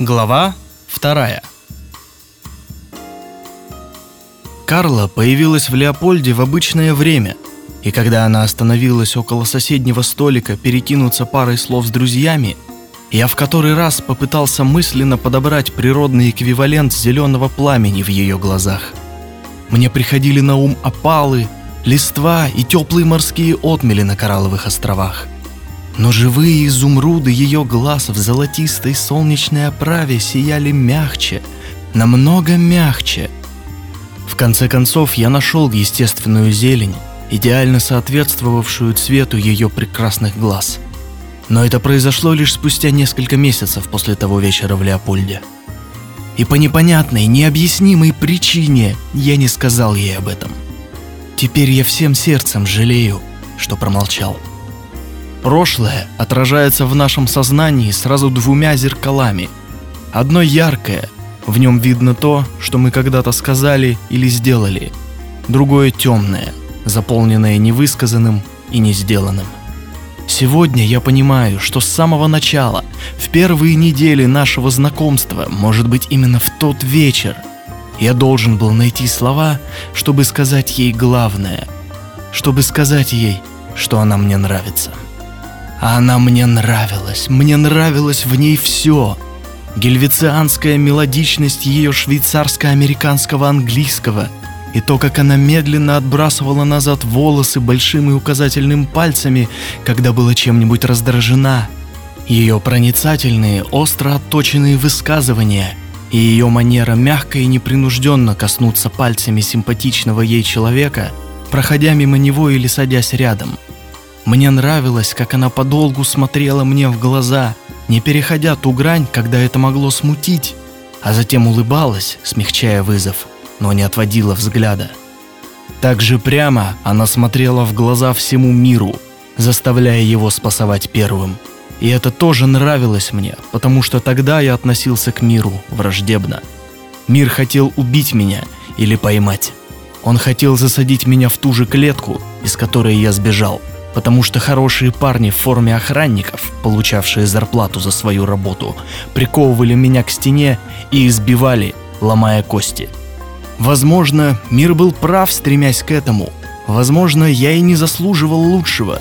Глава вторая. Карла появилась в Леопольде в обычное время, и когда она остановилась около соседнего столика перекинуться парой слов с друзьями, я в который раз попытался мысленно подобрать природный эквивалент зеленого пламени в ее глазах. Мне приходили на ум опалы, листва и теплые морские отмели на Коралловых островах – но живые изумруды ее глаз в золотистой солнечной оправе сияли мягче, намного мягче. В конце концов, я нашел естественную зелень, идеально соответствовавшую цвету ее прекрасных глаз. Но это произошло лишь спустя несколько месяцев после того вечера в Леопольде. И по непонятной, необъяснимой причине я не сказал ей об этом. Теперь я всем сердцем жалею, что промолчал. Прошлое отражается в нашем сознании сразу двумя зеркалами. Одно яркое, в нем видно то, что мы когда-то сказали или сделали. Другое темное, заполненное невысказанным и не сделанным. Сегодня я понимаю, что с самого начала, в первые недели нашего знакомства, может быть именно в тот вечер, я должен был найти слова, чтобы сказать ей главное, чтобы сказать ей, что она мне нравится. А она мне нравилась, мне нравилось в ней все. Гельвицианская мелодичность ее швейцарско-американского английского и то, как она медленно отбрасывала назад волосы большим и указательным пальцами, когда была чем-нибудь раздражена. Ее проницательные, остро отточенные высказывания и ее манера мягко и непринужденно коснуться пальцами симпатичного ей человека, проходя мимо него или садясь рядом – мне нравилось, как она подолгу смотрела мне в глаза, не переходя ту грань, когда это могло смутить, а затем улыбалась, смягчая вызов, но не отводила взгляда. Так же прямо она смотрела в глаза всему миру, заставляя его спасовать первым. И это тоже нравилось мне, потому что тогда я относился к миру враждебно. Мир хотел убить меня или поймать. Он хотел засадить меня в ту же клетку, из которой я сбежал – потому что хорошие парни в форме охранников, получавшие зарплату за свою работу, приковывали меня к стене и избивали, ломая кости. Возможно, мир был прав, стремясь к этому. Возможно, я и не заслуживал лучшего.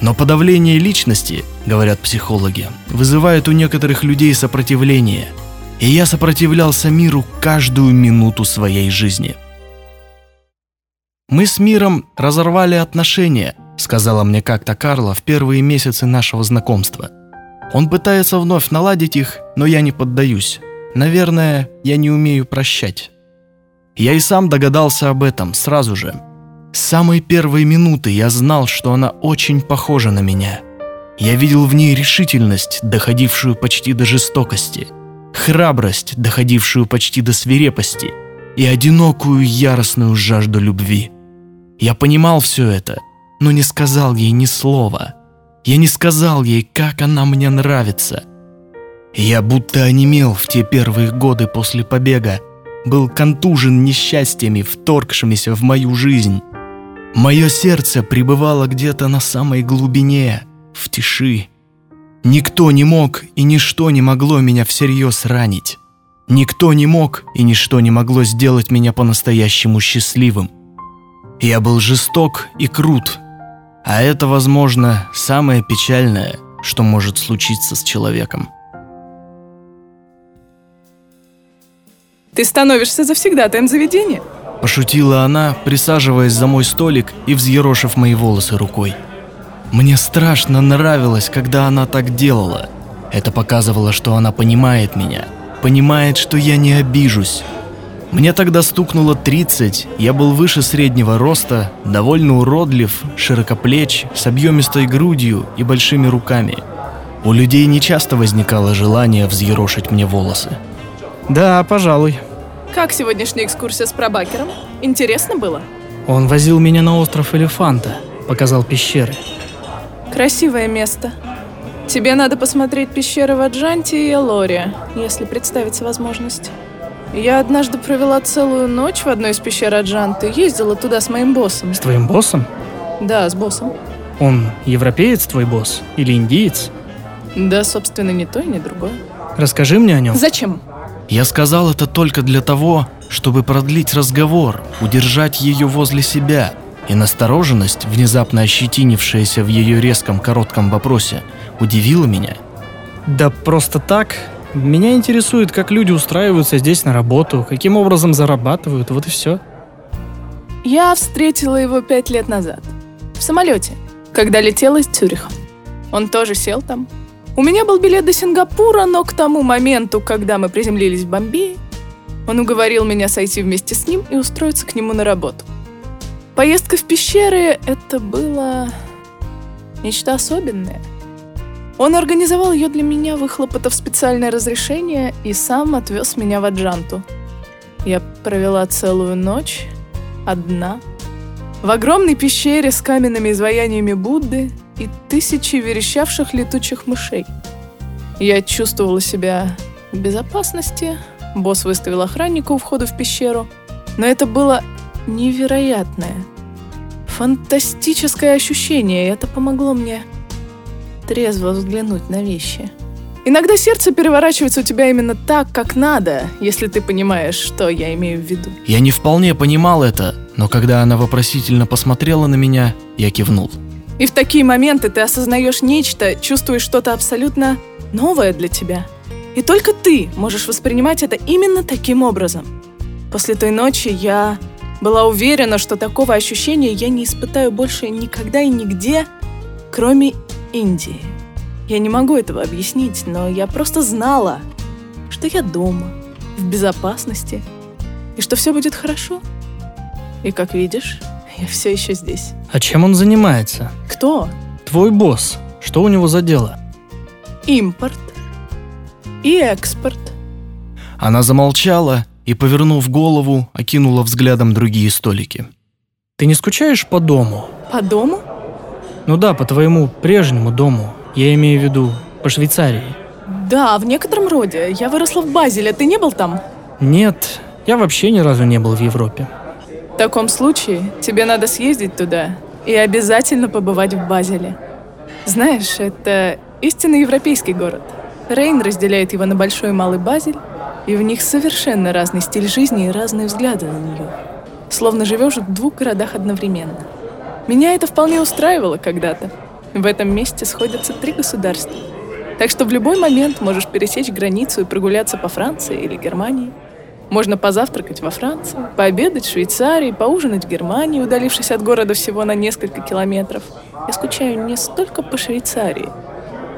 Но подавление личности, говорят психологи, вызывает у некоторых людей сопротивление. И я сопротивлялся миру каждую минуту своей жизни. Мы с миром разорвали отношения – сказала мне как-то Карла в первые месяцы нашего знакомства. Он пытается вновь наладить их, но я не поддаюсь. Наверное, я не умею прощать. Я и сам догадался об этом сразу же. С самой первой минуты я знал, что она очень похожа на меня. Я видел в ней решительность, доходившую почти до жестокости, храбрость, доходившую почти до свирепости, и одинокую яростную жажду любви. Я понимал все это – но не сказал ей ни слова. Я не сказал ей, как она мне нравится. Я будто онемел в те первые годы после побега, был контужен несчастьями, вторгшимися в мою жизнь. Мое сердце пребывало где-то на самой глубине, в тиши. Никто не мог и ничто не могло меня всерьез ранить. Никто не мог и ничто не могло сделать меня по-настоящему счастливым. Я был жесток и крут, а это, возможно, самое печальное, что может случиться с человеком. Ты становишься завсегдатаем заведения? Пошутила она, присаживаясь за мой столик и взъерошив мои волосы рукой. Мне страшно нравилось, когда она так делала. Это показывало, что она понимает меня, понимает, что я не обижусь, мне тогда стукнуло 30, я был выше среднего роста, довольно уродлив, широкоплеч, с объемистой грудью и большими руками. У людей не часто возникало желание взъерошить мне волосы. Да, пожалуй. Как сегодняшняя экскурсия с пробакером? Интересно было? Он возил меня на остров Элефанта, показал пещеры. Красивое место. Тебе надо посмотреть пещеры в Аджанте и Элоре, если представится возможность. Я однажды провела целую ночь в одной из пещер Аджанты. Ездила туда с моим боссом. С твоим боссом? Да, с боссом. Он европеец твой босс? Или индиец? Да, собственно, ни то и ни другое. Расскажи мне о нем. Зачем? Я сказал это только для того, чтобы продлить разговор, удержать ее возле себя. И настороженность, внезапно ощетинившаяся в ее резком коротком вопросе, удивила меня. Да просто так. Меня интересует, как люди устраиваются здесь на работу, каким образом зарабатывают, вот и все. Я встретила его пять лет назад. В самолете, когда летела из Цюриха. Он тоже сел там. У меня был билет до Сингапура, но к тому моменту, когда мы приземлились в Бомбее, он уговорил меня сойти вместе с ним и устроиться к нему на работу. Поездка в пещеры — это было нечто особенное. Он организовал ее для меня, выхлопотав специальное разрешение, и сам отвез меня в Аджанту. Я провела целую ночь одна в огромной пещере с каменными изваяниями Будды и тысячи верещавших летучих мышей. Я чувствовала себя в безопасности. Босс выставил охранника у входа в пещеру. Но это было невероятное, фантастическое ощущение, и это помогло мне трезво взглянуть на вещи. Иногда сердце переворачивается у тебя именно так, как надо, если ты понимаешь, что я имею в виду. Я не вполне понимал это, но когда она вопросительно посмотрела на меня, я кивнул. И в такие моменты ты осознаешь нечто, чувствуешь что-то абсолютно новое для тебя. И только ты можешь воспринимать это именно таким образом. После той ночи я была уверена, что такого ощущения я не испытаю больше никогда и нигде, кроме Индии. Я не могу этого объяснить, но я просто знала, что я дома, в безопасности, и что все будет хорошо. И как видишь, я все еще здесь. А чем он занимается? Кто? Твой босс. Что у него за дело? Импорт и экспорт. Она замолчала и, повернув голову, окинула взглядом другие столики. Ты не скучаешь по дому? По дому? Ну да, по твоему прежнему дому. Я имею в виду по Швейцарии. Да, в некотором роде. Я выросла в Базеле. Ты не был там? Нет, я вообще ни разу не был в Европе. В таком случае тебе надо съездить туда и обязательно побывать в Базеле. Знаешь, это истинно европейский город. Рейн разделяет его на большой и малый Базель, и в них совершенно разный стиль жизни и разные взгляды на нее. Словно живешь в двух городах одновременно. Меня это вполне устраивало когда-то. В этом месте сходятся три государства. Так что в любой момент можешь пересечь границу и прогуляться по Франции или Германии. Можно позавтракать во Франции, пообедать в Швейцарии, поужинать в Германии, удалившись от города всего на несколько километров. Я скучаю не столько по Швейцарии,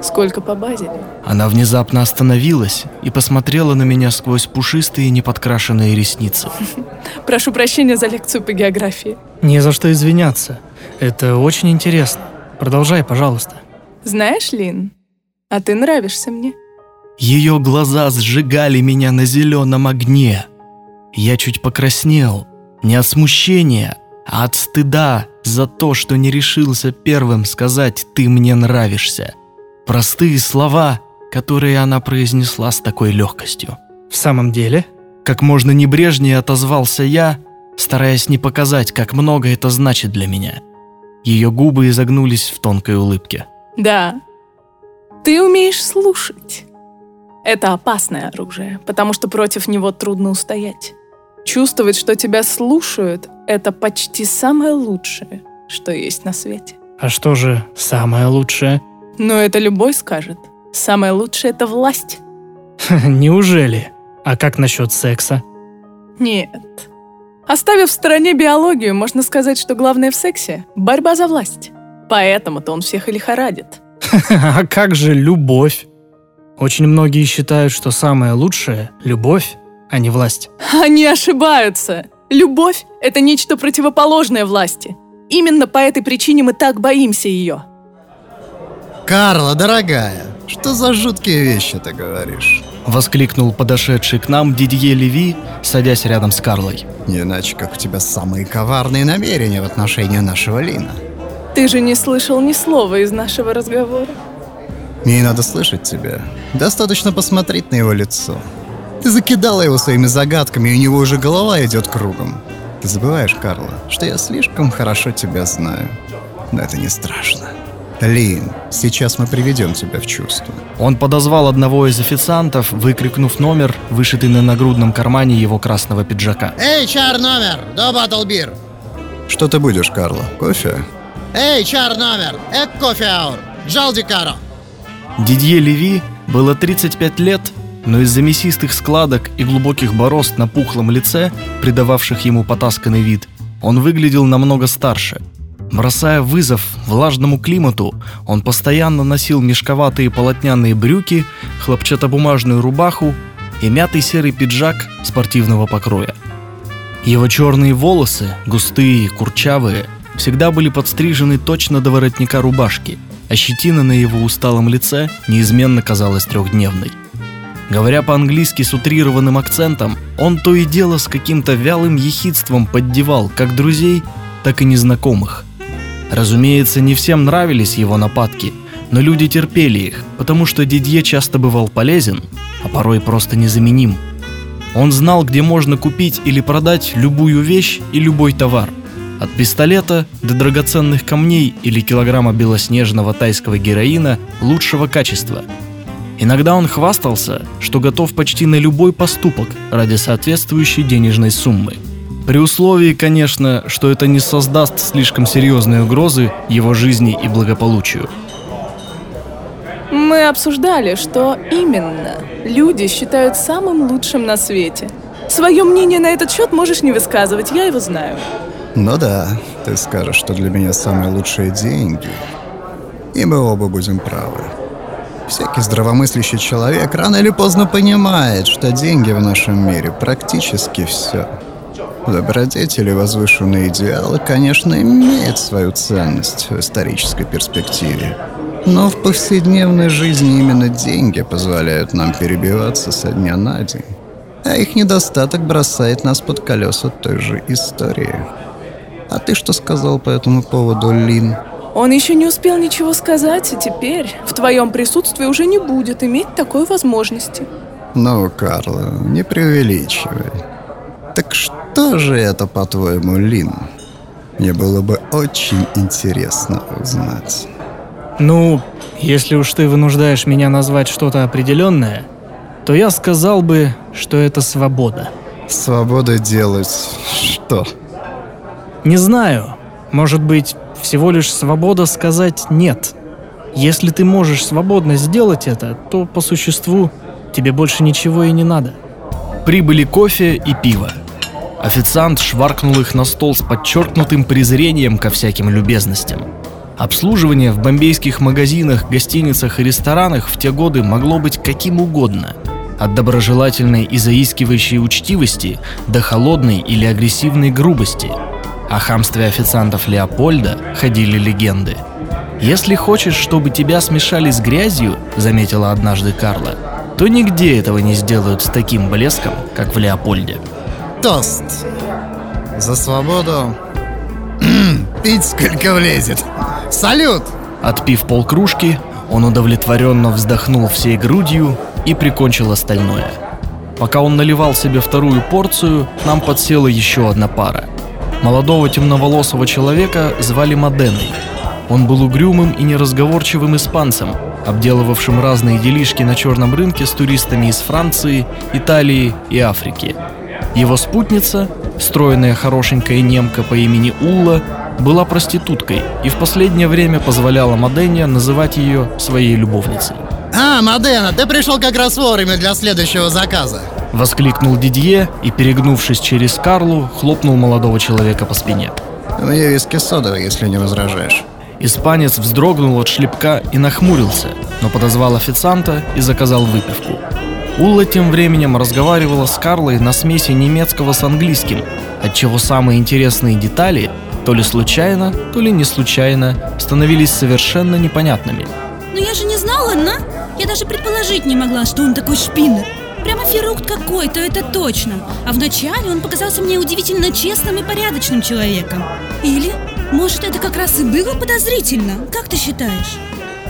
сколько по Базелю. Она внезапно остановилась и посмотрела на меня сквозь пушистые неподкрашенные ресницы. Прошу прощения за лекцию по географии. Не за что извиняться. Это очень интересно. Продолжай, пожалуйста. Знаешь, Лин, а ты нравишься мне. Ее глаза сжигали меня на зеленом огне. Я чуть покраснел, не от смущения, а от стыда за то, что не решился первым сказать «ты мне нравишься». Простые слова, которые она произнесла с такой легкостью. В самом деле? Как можно небрежнее отозвался я, стараясь не показать, как много это значит для меня. Ее губы изогнулись в тонкой улыбке. Да, ты умеешь слушать. Это опасное оружие, потому что против него трудно устоять. Чувствовать, что тебя слушают, это почти самое лучшее, что есть на свете. А что же самое лучшее? Но это любой скажет. Самое лучшее — это власть. Неужели? А как насчет секса? Нет. Оставив в стороне биологию, можно сказать, что главное в сексе — борьба за власть. Поэтому-то он всех и лихорадит. А как же любовь? Очень многие считают, что самое лучшее – любовь, а не власть. Они ошибаются. Любовь — это нечто противоположное власти. Именно по этой причине мы так боимся ее. Карла, дорогая, что за жуткие вещи ты говоришь? Воскликнул подошедший к нам Дидье Леви, садясь рядом с Карлой. Не иначе, как у тебя самые коварные намерения в отношении нашего Лина. Ты же не слышал ни слова из нашего разговора. Мне надо слышать тебя. Достаточно посмотреть на его лицо. Ты закидала его своими загадками, и у него уже голова идет кругом. Ты забываешь, Карла, что я слишком хорошо тебя знаю. Но это не страшно. Лин, сейчас мы приведем тебя в чувство. Он подозвал одного из официантов, выкрикнув номер, вышитый на нагрудном кармане его красного пиджака. Эй, чар номер, до батл бир. Что ты будешь, Карло? Кофе? Эй, чар номер, эк кофе аур, джалди каро. Дидье Леви было 35 лет, но из-за мясистых складок и глубоких борозд на пухлом лице, придававших ему потасканный вид, он выглядел намного старше. Бросая вызов влажному климату, он постоянно носил мешковатые полотняные брюки, хлопчатобумажную рубаху и мятый серый пиджак спортивного покроя. Его черные волосы, густые, курчавые, всегда были подстрижены точно до воротника рубашки, а щетина на его усталом лице неизменно казалась трехдневной. Говоря по-английски с утрированным акцентом, он то и дело с каким-то вялым ехидством поддевал как друзей, так и незнакомых. Разумеется, не всем нравились его нападки, но люди терпели их, потому что Дидье часто бывал полезен, а порой просто незаменим. Он знал, где можно купить или продать любую вещь и любой товар. От пистолета до драгоценных камней или килограмма белоснежного тайского героина лучшего качества – Иногда он хвастался, что готов почти на любой поступок ради соответствующей денежной суммы. При условии, конечно, что это не создаст слишком серьезной угрозы его жизни и благополучию. Мы обсуждали, что именно люди считают самым лучшим на свете. Свое мнение на этот счет можешь не высказывать, я его знаю. Ну да, ты скажешь, что для меня самые лучшие деньги. И мы оба будем правы. Всякий здравомыслящий человек рано или поздно понимает, что деньги в нашем мире практически все. Добродетели возвышенные идеалы, конечно, имеют свою ценность в исторической перспективе. Но в повседневной жизни именно деньги позволяют нам перебиваться со дня на день. А их недостаток бросает нас под колеса той же истории. А ты что сказал по этому поводу, Лин? Он еще не успел ничего сказать, и теперь в твоем присутствии уже не будет иметь такой возможности. Ну, Карла, не преувеличивай. Так что же это, по-твоему, Лин? Мне было бы очень интересно узнать. Ну, если уж ты вынуждаешь меня назвать что-то определенное, то я сказал бы, что это свобода. Свобода делать что? Не знаю. Может быть, всего лишь свобода сказать «нет». Если ты можешь свободно сделать это, то по существу тебе больше ничего и не надо. Прибыли кофе и пиво. Официант шваркнул их на стол с подчеркнутым презрением ко всяким любезностям. Обслуживание в бомбейских магазинах, гостиницах и ресторанах в те годы могло быть каким угодно. От доброжелательной и заискивающей учтивости до холодной или агрессивной грубости – о хамстве официантов Леопольда ходили легенды. «Если хочешь, чтобы тебя смешали с грязью», — заметила однажды Карла, то нигде этого не сделают с таким блеском, как в Леопольде. Тост. За свободу. Пить сколько влезет. Салют! Отпив полкружки, он удовлетворенно вздохнул всей грудью и прикончил остальное. Пока он наливал себе вторую порцию, нам подсела еще одна пара. Молодого темноволосого человека звали Маденой. Он был угрюмым и неразговорчивым испанцем, обделывавшим разные делишки на черном рынке с туристами из Франции, Италии и Африки. Его спутница, стройная хорошенькая немка по имени Улла, была проституткой и в последнее время позволяла Мадене называть ее своей любовницей. А, Мадена, ты пришел как раз вовремя для следующего заказа. Воскликнул Дидье и, перегнувшись через Карлу, хлопнул молодого человека по спине. У меня виски содовый, если не возражаешь. Испанец вздрогнул от шлепка и нахмурился, но подозвал официанта и заказал выпивку. Улла тем временем разговаривала с Карлой на смеси немецкого с английским, отчего самые интересные детали, то ли случайно, то ли не случайно, становились совершенно непонятными. Но я же не знала, на? Я даже предположить не могла, что он такой шпинер. Прямо ферукт какой-то, это точно. А вначале он показался мне удивительно честным и порядочным человеком. Или, может, это как раз и было подозрительно? Как ты считаешь?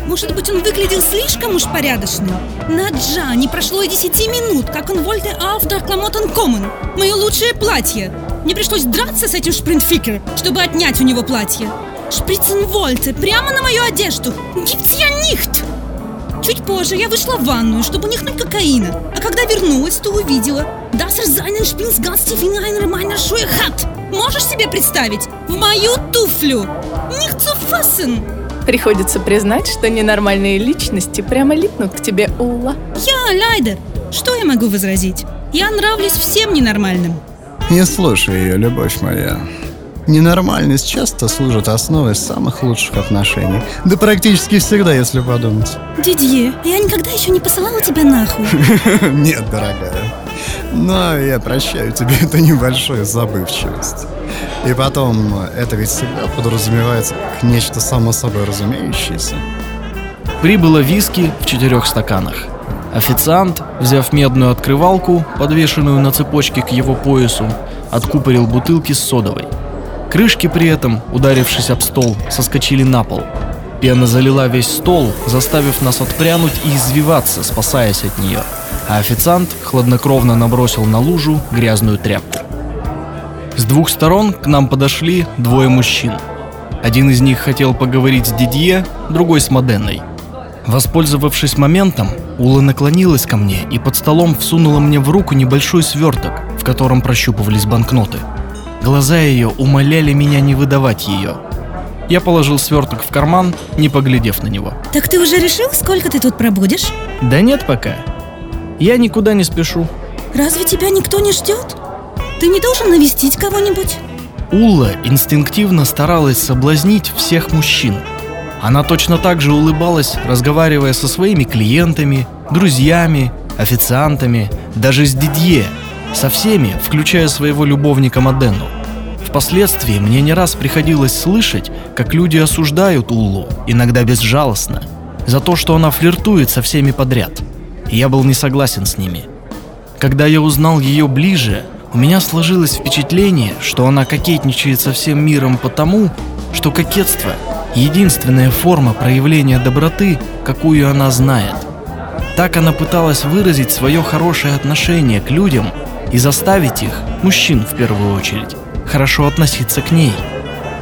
Может быть, он выглядел слишком уж порядочным? На Джа не прошло и десяти минут, как он вольте автор Кламотон Коммон. Мое лучшее платье. Мне пришлось драться с этим шпринтфикер, чтобы отнять у него платье. Шприценвольте прямо на мою одежду. Gibt's ja nicht! Чуть позже я вышла в ванную, чтобы нюхнуть кокаина. А когда вернулась, то увидела, Spins ganz tief in einer meiner Schuhe hat. Можешь себе представить? В мою туфлю! Zu fassen! Приходится признать, что ненормальные личности прямо липнут к тебе, Улла. Я Лайдер. Что я могу возразить? Я нравлюсь всем ненормальным. Не слушай ее, любовь моя. Ненормальность часто служит основой самых лучших отношений. Да практически всегда, если подумать. Дидье, я никогда еще не посылала тебя нахуй. Нет, дорогая. Но я прощаю тебе эту небольшую забывчивость. И потом, это ведь всегда подразумевается как нечто само собой разумеющееся. Прибыло виски в четырех стаканах. Официант, взяв медную открывалку, подвешенную на цепочке к его поясу, откупорил бутылки с содовой. Крышки при этом, ударившись об стол, соскочили на пол. Пена залила весь стол, заставив нас отпрянуть и извиваться, спасаясь от нее. А официант хладнокровно набросил на лужу грязную тряпку. С двух сторон к нам подошли двое мужчин. Один из них хотел поговорить с Дидье, другой с Моденной. Воспользовавшись моментом, Ула наклонилась ко мне и под столом всунула мне в руку небольшой сверток, в котором прощупывались банкноты. Глаза ее умоляли меня не выдавать ее. Я положил сверток в карман, не поглядев на него. Так ты уже решил, сколько ты тут пробудешь? Да нет пока. Я никуда не спешу. Разве тебя никто не ждет? Ты не должен навестить кого-нибудь? Улла инстинктивно старалась соблазнить всех мужчин. Она точно так же улыбалась, разговаривая со своими клиентами, друзьями, официантами, даже с Дидье, со всеми, включая своего любовника Модену. Впоследствии мне не раз приходилось слышать, как люди осуждают Уллу, иногда безжалостно, за то, что она флиртует со всеми подряд. Я был не согласен с ними. Когда я узнал ее ближе, у меня сложилось впечатление, что она кокетничает со всем миром потому, что кокетство – единственная форма проявления доброты, какую она знает. Так она пыталась выразить свое хорошее отношение к людям и заставить их, мужчин в первую очередь, хорошо относиться к ней.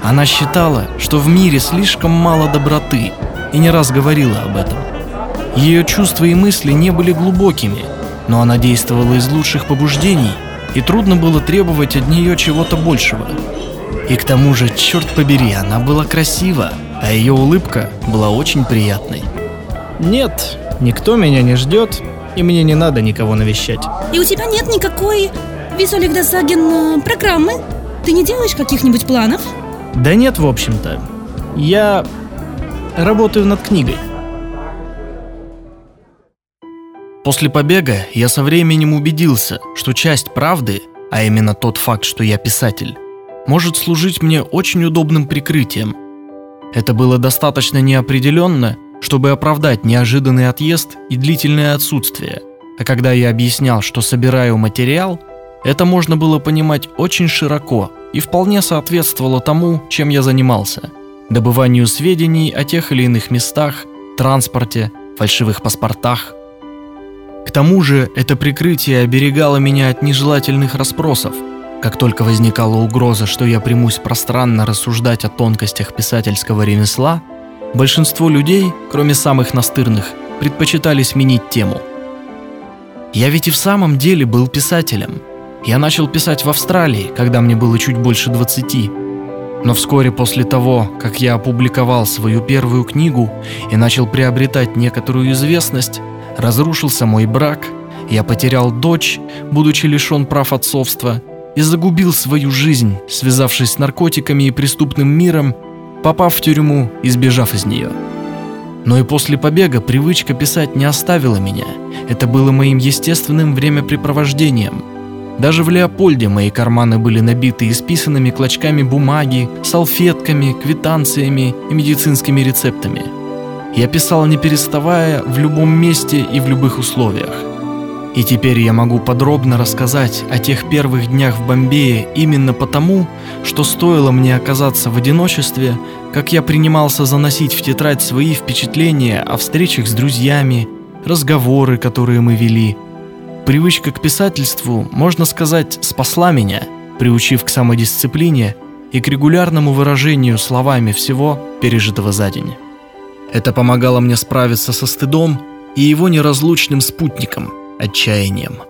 Она считала, что в мире слишком мало доброты и не раз говорила об этом. Ее чувства и мысли не были глубокими, но она действовала из лучших побуждений, и трудно было требовать от нее чего-то большего. И к тому же, черт побери, она была красива, а ее улыбка была очень приятной. Нет, никто меня не ждет, и мне не надо никого навещать. И у тебя нет никакой Висолик Досагин программы? Ты не делаешь каких-нибудь планов? Да нет, в общем-то. Я работаю над книгой. После побега я со временем убедился, что часть правды, а именно тот факт, что я писатель, может служить мне очень удобным прикрытием. Это было достаточно неопределенно, чтобы оправдать неожиданный отъезд и длительное отсутствие. А когда я объяснял, что собираю материал, это можно было понимать очень широко и вполне соответствовало тому, чем я занимался – добыванию сведений о тех или иных местах, транспорте, фальшивых паспортах – тому же это прикрытие оберегало меня от нежелательных расспросов. Как только возникала угроза, что я примусь пространно рассуждать о тонкостях писательского ремесла, большинство людей, кроме самых настырных, предпочитали сменить тему. Я ведь и в самом деле был писателем. Я начал писать в Австралии, когда мне было чуть больше 20. Но вскоре после того, как я опубликовал свою первую книгу и начал приобретать некоторую известность, разрушился мой брак, я потерял дочь, будучи лишен прав отцовства, и загубил свою жизнь, связавшись с наркотиками и преступным миром, попав в тюрьму и сбежав из нее. Но и после побега привычка писать не оставила меня. Это было моим естественным времяпрепровождением. Даже в Леопольде мои карманы были набиты исписанными клочками бумаги, салфетками, квитанциями и медицинскими рецептами – я писал не переставая в любом месте и в любых условиях. И теперь я могу подробно рассказать о тех первых днях в Бомбее именно потому, что стоило мне оказаться в одиночестве, как я принимался заносить в тетрадь свои впечатления о встречах с друзьями, разговоры, которые мы вели. Привычка к писательству, можно сказать, спасла меня, приучив к самодисциплине и к регулярному выражению словами всего, пережитого за день. Это помогало мне справиться со стыдом и его неразлучным спутником – отчаянием.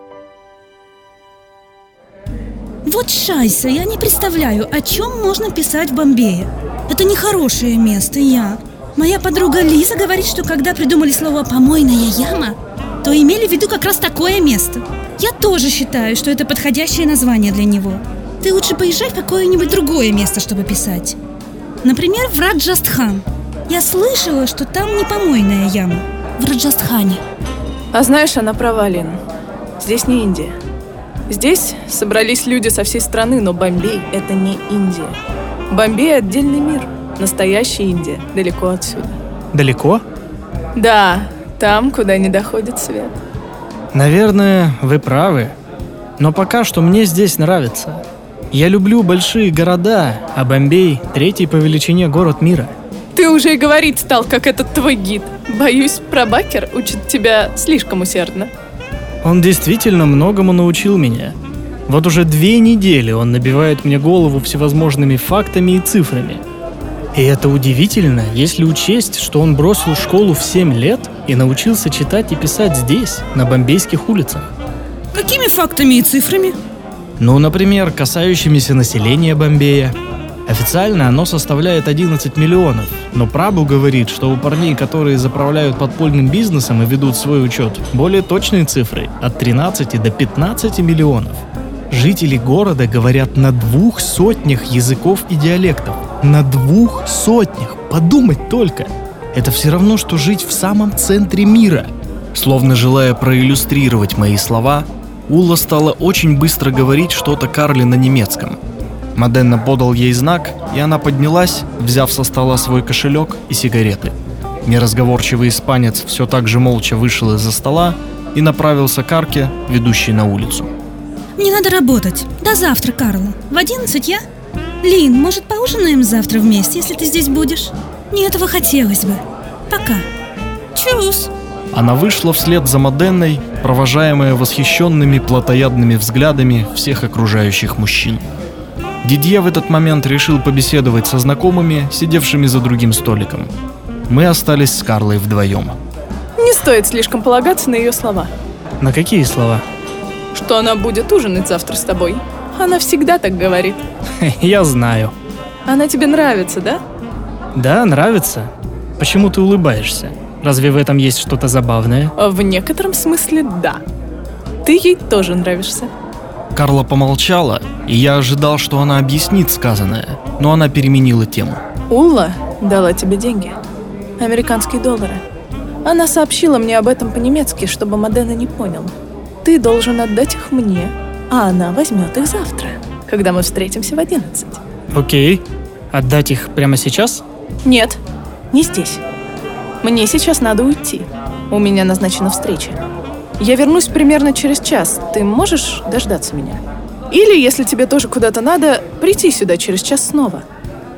Вот шайса, я не представляю, о чем можно писать в Бомбее. Это нехорошее место, я. Моя подруга Лиза говорит, что когда придумали слово «помойная яма», то имели в виду как раз такое место. Я тоже считаю, что это подходящее название для него. Ты лучше поезжай в какое-нибудь другое место, чтобы писать. Например, в Раджастхан. Я слышала, что там не помойная яма. В Раджастхане. А знаешь, она права, Лин. Здесь не Индия. Здесь собрались люди со всей страны, но Бомбей — это не Индия. Бомбей — отдельный мир. Настоящая Индия, далеко отсюда. Далеко? Да, там, куда не доходит свет. Наверное, вы правы. Но пока что мне здесь нравится. Я люблю большие города, а Бомбей – третий по величине город мира. Ты уже и говорить стал, как этот твой гид. Боюсь, пробакер учит тебя слишком усердно. Он действительно многому научил меня. Вот уже две недели он набивает мне голову всевозможными фактами и цифрами. И это удивительно, если учесть, что он бросил школу в 7 лет и научился читать и писать здесь, на бомбейских улицах. Какими фактами и цифрами? Ну, например, касающимися населения Бомбея. Официально оно составляет 11 миллионов, но Прабу говорит, что у парней, которые заправляют подпольным бизнесом и ведут свой учет, более точные цифры – от 13 до 15 миллионов. Жители города говорят на двух сотнях языков и диалектов. На двух сотнях! Подумать только! Это все равно, что жить в самом центре мира. Словно желая проиллюстрировать мои слова, Ула стала очень быстро говорить что-то Карли на немецком. Моденна подал ей знак, и она поднялась, взяв со стола свой кошелек и сигареты. Неразговорчивый испанец все так же молча вышел из-за стола и направился к арке, ведущей на улицу. Мне надо работать. До завтра, Карла. В 11 я? Лин, может, поужинаем завтра вместе, если ты здесь будешь? Мне этого хотелось бы. Пока. Чус. Она вышла вслед за Моденной, провожаемая восхищенными плотоядными взглядами всех окружающих мужчин. Дидье в этот момент решил побеседовать со знакомыми, сидевшими за другим столиком. Мы остались с Карлой вдвоем. Не стоит слишком полагаться на ее слова. На какие слова? Что она будет ужинать завтра с тобой. Она всегда так говорит. Я знаю. Она тебе нравится, да? Да, нравится. Почему ты улыбаешься? Разве в этом есть что-то забавное? В некотором смысле да. Ты ей тоже нравишься. Карла помолчала, и я ожидал, что она объяснит сказанное, но она переменила тему. Улла дала тебе деньги. Американские доллары. Она сообщила мне об этом по-немецки, чтобы Модена не понял. Ты должен отдать их мне, а она возьмет их завтра, когда мы встретимся в 11. Окей. Отдать их прямо сейчас? Нет, не здесь. Мне сейчас надо уйти. У меня назначена встреча. Я вернусь примерно через час. Ты можешь дождаться меня? Или, если тебе тоже куда-то надо, прийти сюда через час снова.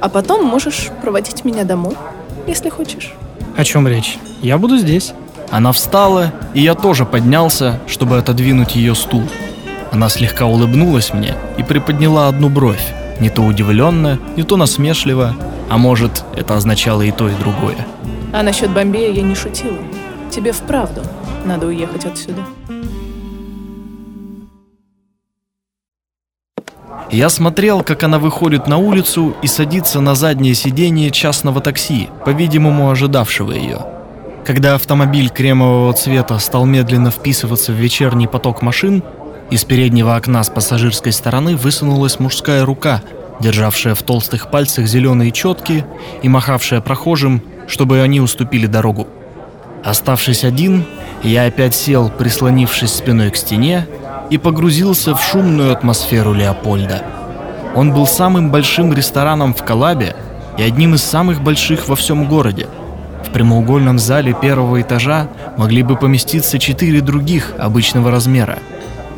А потом можешь проводить меня домой, если хочешь. О чем речь? Я буду здесь. Она встала, и я тоже поднялся, чтобы отодвинуть ее стул. Она слегка улыбнулась мне и приподняла одну бровь, не то удивленно, не то насмешливо, а может, это означало и то, и другое. А насчет Бомбея я не шутила. Тебе вправду надо уехать отсюда. Я смотрел, как она выходит на улицу и садится на заднее сиденье частного такси, по-видимому, ожидавшего ее. Когда автомобиль кремового цвета стал медленно вписываться в вечерний поток машин, из переднего окна с пассажирской стороны высунулась мужская рука, державшая в толстых пальцах зеленые четки и махавшая прохожим, чтобы они уступили дорогу. Оставшись один, я опять сел, прислонившись спиной к стене, и погрузился в шумную атмосферу Леопольда. Он был самым большим рестораном в Калабе и одним из самых больших во всем городе. В прямоугольном зале первого этажа могли бы поместиться четыре других обычного размера.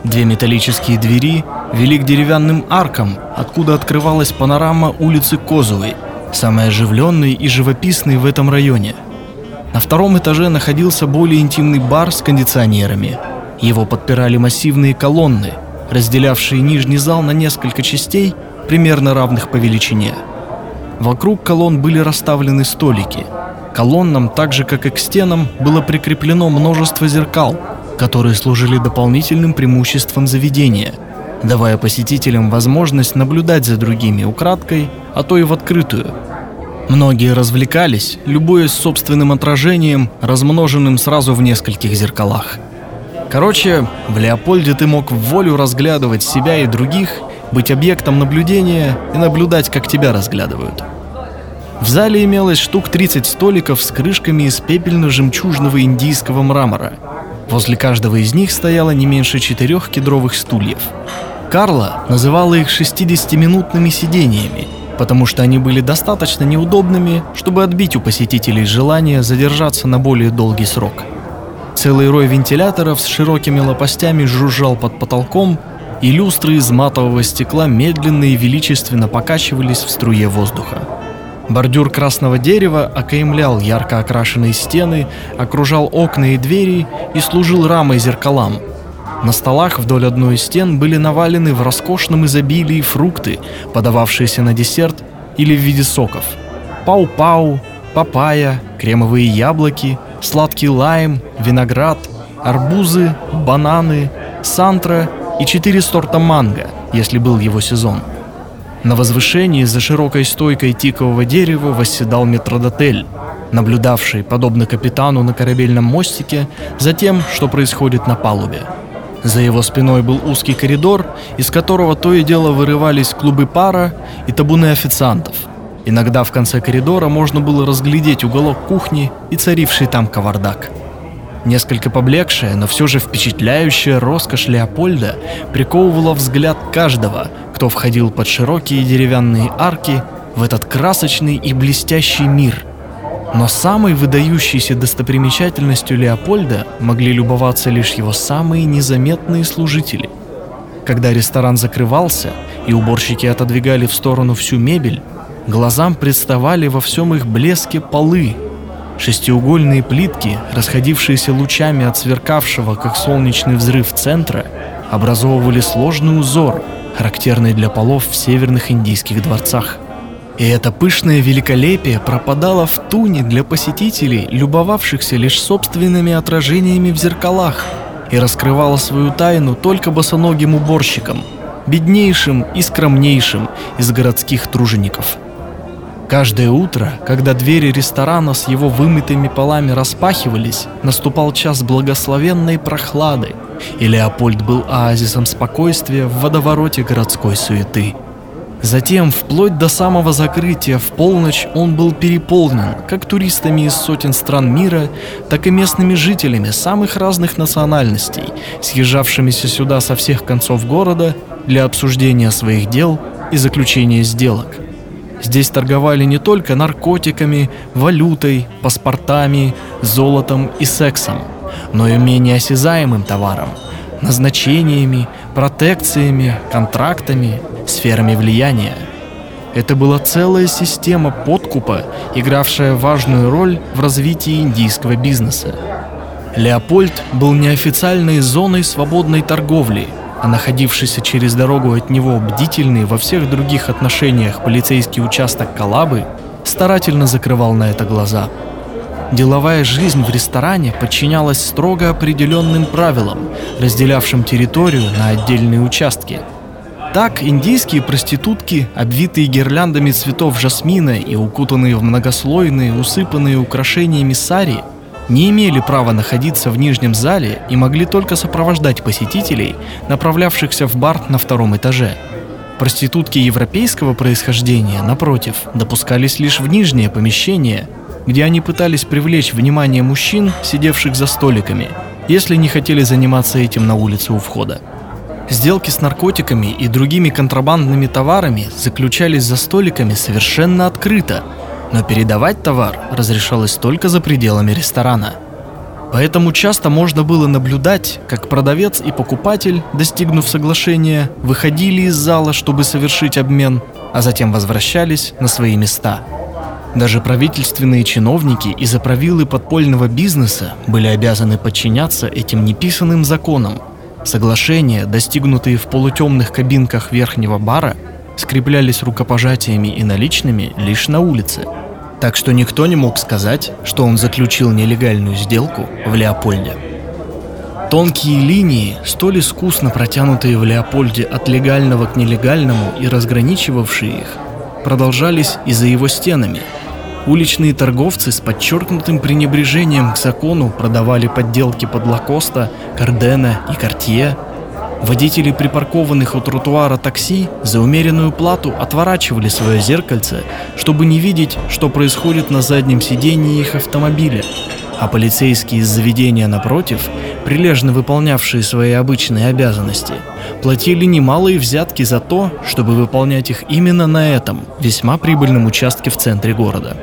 Две металлические двери вели к деревянным аркам, откуда открывалась панорама улицы Козовой, самой оживленной и живописной в этом районе. На втором этаже находился более интимный бар с кондиционерами. Его подпирали массивные колонны, разделявшие нижний зал на несколько частей примерно равных по величине. Вокруг колонн были расставлены столики. Колоннам, так же как и к стенам, было прикреплено множество зеркал, которые служили дополнительным преимуществом заведения, давая посетителям возможность наблюдать за другими украдкой, а то и в открытую. Многие развлекались, любуясь собственным отражением, размноженным сразу в нескольких зеркалах. Короче, в Леопольде ты мог в волю разглядывать себя и других, быть объектом наблюдения и наблюдать, как тебя разглядывают. В зале имелось штук 30 столиков с крышками из пепельно-жемчужного индийского мрамора. Возле каждого из них стояло не меньше четырех кедровых стульев. Карла называла их 60-минутными сидениями, потому что они были достаточно неудобными, чтобы отбить у посетителей желание задержаться на более долгий срок. Целый рой вентиляторов с широкими лопастями жужжал под потолком, и люстры из матового стекла медленно и величественно покачивались в струе воздуха. Бордюр красного дерева окаймлял ярко окрашенные стены, окружал окна и двери и служил рамой зеркалам. На столах вдоль одной из стен были навалены в роскошном изобилии фрукты, подававшиеся на десерт или в виде соков. Пау-пау, папайя, кремовые яблоки, сладкий лайм, виноград, арбузы, бананы, сантра и четыре сорта манго, если был его сезон. На возвышении за широкой стойкой тикового дерева восседал метродотель, наблюдавший, подобно капитану на корабельном мостике, за тем, что происходит на палубе. За его спиной был узкий коридор, из которого то и дело вырывались клубы пара и табуны официантов. Иногда в конце коридора можно было разглядеть уголок кухни и царивший там кавардак. Несколько поблекшая, но все же впечатляющая роскошь Леопольда приковывала взгляд каждого, кто входил под широкие деревянные арки в этот красочный и блестящий мир. Но самой выдающейся достопримечательностью Леопольда могли любоваться лишь его самые незаметные служители. Когда ресторан закрывался и уборщики отодвигали в сторону всю мебель, глазам представали во всем их блеске полы, Шестиугольные плитки, расходившиеся лучами от сверкавшего, как солнечный взрыв центра, образовывали сложный узор, характерный для полов в северных индийских дворцах. И это пышное великолепие пропадало в туне для посетителей, любовавшихся лишь собственными отражениями в зеркалах, и раскрывало свою тайну только босоногим уборщикам, беднейшим и скромнейшим из городских тружеников. Каждое утро, когда двери ресторана с его вымытыми полами распахивались, наступал час благословенной прохлады, и Леопольд был оазисом спокойствия в водовороте городской суеты. Затем, вплоть до самого закрытия в полночь, он был переполнен как туристами из сотен стран мира, так и местными жителями самых разных национальностей, съезжавшимися сюда со всех концов города для обсуждения своих дел и заключения сделок – Здесь торговали не только наркотиками, валютой, паспортами, золотом и сексом, но и менее осязаемым товаром, назначениями, протекциями, контрактами, сферами влияния. Это была целая система подкупа, игравшая важную роль в развитии индийского бизнеса. Леопольд был неофициальной зоной свободной торговли – а находившийся через дорогу от него бдительный во всех других отношениях полицейский участок Калабы старательно закрывал на это глаза. Деловая жизнь в ресторане подчинялась строго определенным правилам, разделявшим территорию на отдельные участки. Так индийские проститутки, обвитые гирляндами цветов жасмина и укутанные в многослойные, усыпанные украшениями сари – не имели права находиться в нижнем зале и могли только сопровождать посетителей, направлявшихся в бар на втором этаже. Проститутки европейского происхождения, напротив, допускались лишь в нижнее помещение, где они пытались привлечь внимание мужчин, сидевших за столиками, если не хотели заниматься этим на улице у входа. Сделки с наркотиками и другими контрабандными товарами заключались за столиками совершенно открыто – но передавать товар разрешалось только за пределами ресторана. Поэтому часто можно было наблюдать, как продавец и покупатель, достигнув соглашения, выходили из зала, чтобы совершить обмен, а затем возвращались на свои места. Даже правительственные чиновники и заправилы подпольного бизнеса были обязаны подчиняться этим неписанным законам. Соглашения, достигнутые в полутемных кабинках верхнего бара, скреплялись рукопожатиями и наличными лишь на улице. Так что никто не мог сказать, что он заключил нелегальную сделку в Леопольде. Тонкие линии, столь искусно протянутые в Леопольде от легального к нелегальному и разграничивавшие их, продолжались и за его стенами. Уличные торговцы с подчеркнутым пренебрежением к закону продавали подделки под Лакоста, Кардена и Картье. Водители припаркованных у тротуара такси за умеренную плату отворачивали свое зеркальце, чтобы не видеть, что происходит на заднем сидении их автомобиля – а полицейские из заведения напротив, прилежно выполнявшие свои обычные обязанности, платили немалые взятки за то, чтобы выполнять их именно на этом весьма прибыльном участке в центре города.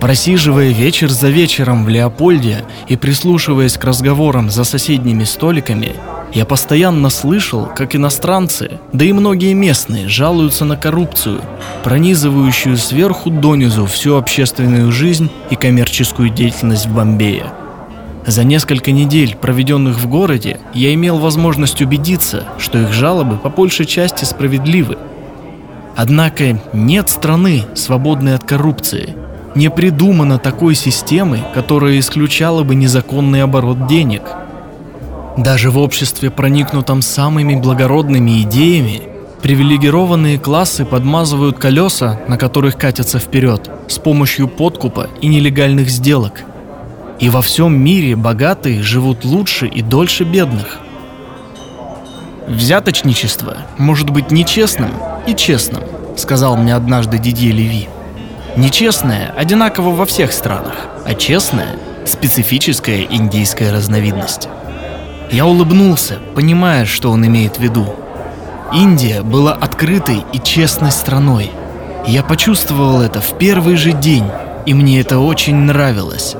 Просиживая вечер за вечером в Леопольде и прислушиваясь к разговорам за соседними столиками, я постоянно слышал, как иностранцы, да и многие местные жалуются на коррупцию, пронизывающую сверху донизу всю общественную жизнь и коммерческую деятельность в Бомбее. За несколько недель, проведенных в городе, я имел возможность убедиться, что их жалобы по большей части справедливы. Однако нет страны, свободной от коррупции. Не придумано такой системы, которая исключала бы незаконный оборот денег – даже в обществе, проникнутом самыми благородными идеями, привилегированные классы подмазывают колеса, на которых катятся вперед, с помощью подкупа и нелегальных сделок. И во всем мире богатые живут лучше и дольше бедных. «Взяточничество может быть нечестным и честным», сказал мне однажды Дидье Леви. Нечестное одинаково во всех странах, а честное – специфическая индийская разновидность. Я улыбнулся, понимая, что он имеет в виду. Индия была открытой и честной страной. Я почувствовал это в первый же день, и мне это очень нравилось.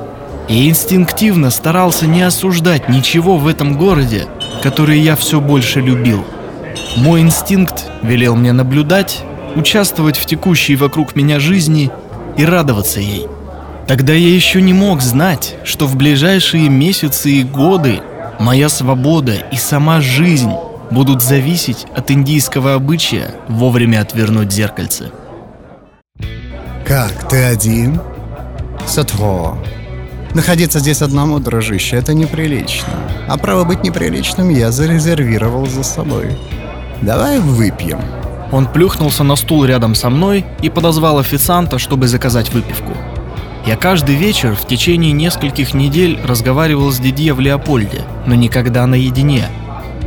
Я инстинктивно старался не осуждать ничего в этом городе, который я все больше любил. Мой инстинкт велел мне наблюдать, участвовать в текущей вокруг меня жизни и радоваться ей. Тогда я еще не мог знать, что в ближайшие месяцы и годы Моя свобода и сама жизнь будут зависеть от индийского обычая вовремя отвернуть зеркальце. Как, ты один? Сатво. Находиться здесь одному, дружище, это неприлично. А право быть неприличным я зарезервировал за собой. Давай выпьем. Он плюхнулся на стул рядом со мной и подозвал официанта, чтобы заказать выпивку. Я каждый вечер в течение нескольких недель разговаривал с Дидье в Леопольде, но никогда наедине.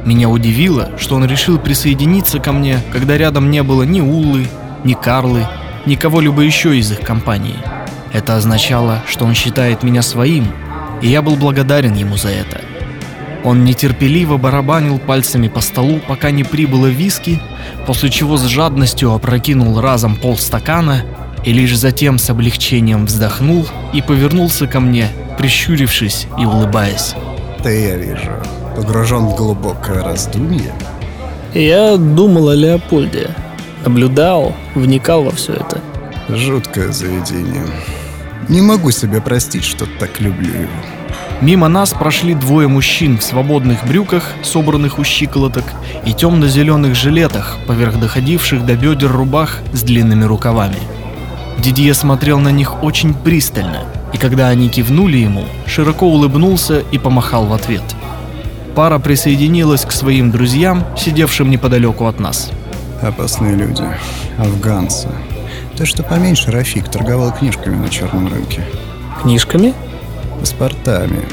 Меня удивило, что он решил присоединиться ко мне, когда рядом не было ни Уллы, ни Карлы, ни кого-либо еще из их компании. Это означало, что он считает меня своим, и я был благодарен ему за это. Он нетерпеливо барабанил пальцами по столу, пока не прибыло виски, после чего с жадностью опрокинул разом полстакана и лишь затем с облегчением вздохнул и повернулся ко мне, прищурившись и улыбаясь. Ты, я вижу, погружен в глубокое раздумье. Я думал о Леопольде. Наблюдал, вникал во все это. Жуткое заведение. Не могу себе простить, что так люблю его. Мимо нас прошли двое мужчин в свободных брюках, собранных у щиколоток, и темно-зеленых жилетах, поверх доходивших до бедер рубах с длинными рукавами. Дидье смотрел на них очень пристально, и когда они кивнули ему, широко улыбнулся и помахал в ответ. Пара присоединилась к своим друзьям, сидевшим неподалеку от нас. Опасные люди. Афганцы. Ты что поменьше, Рафик, торговал книжками на черном рынке. Книжками? Паспортами.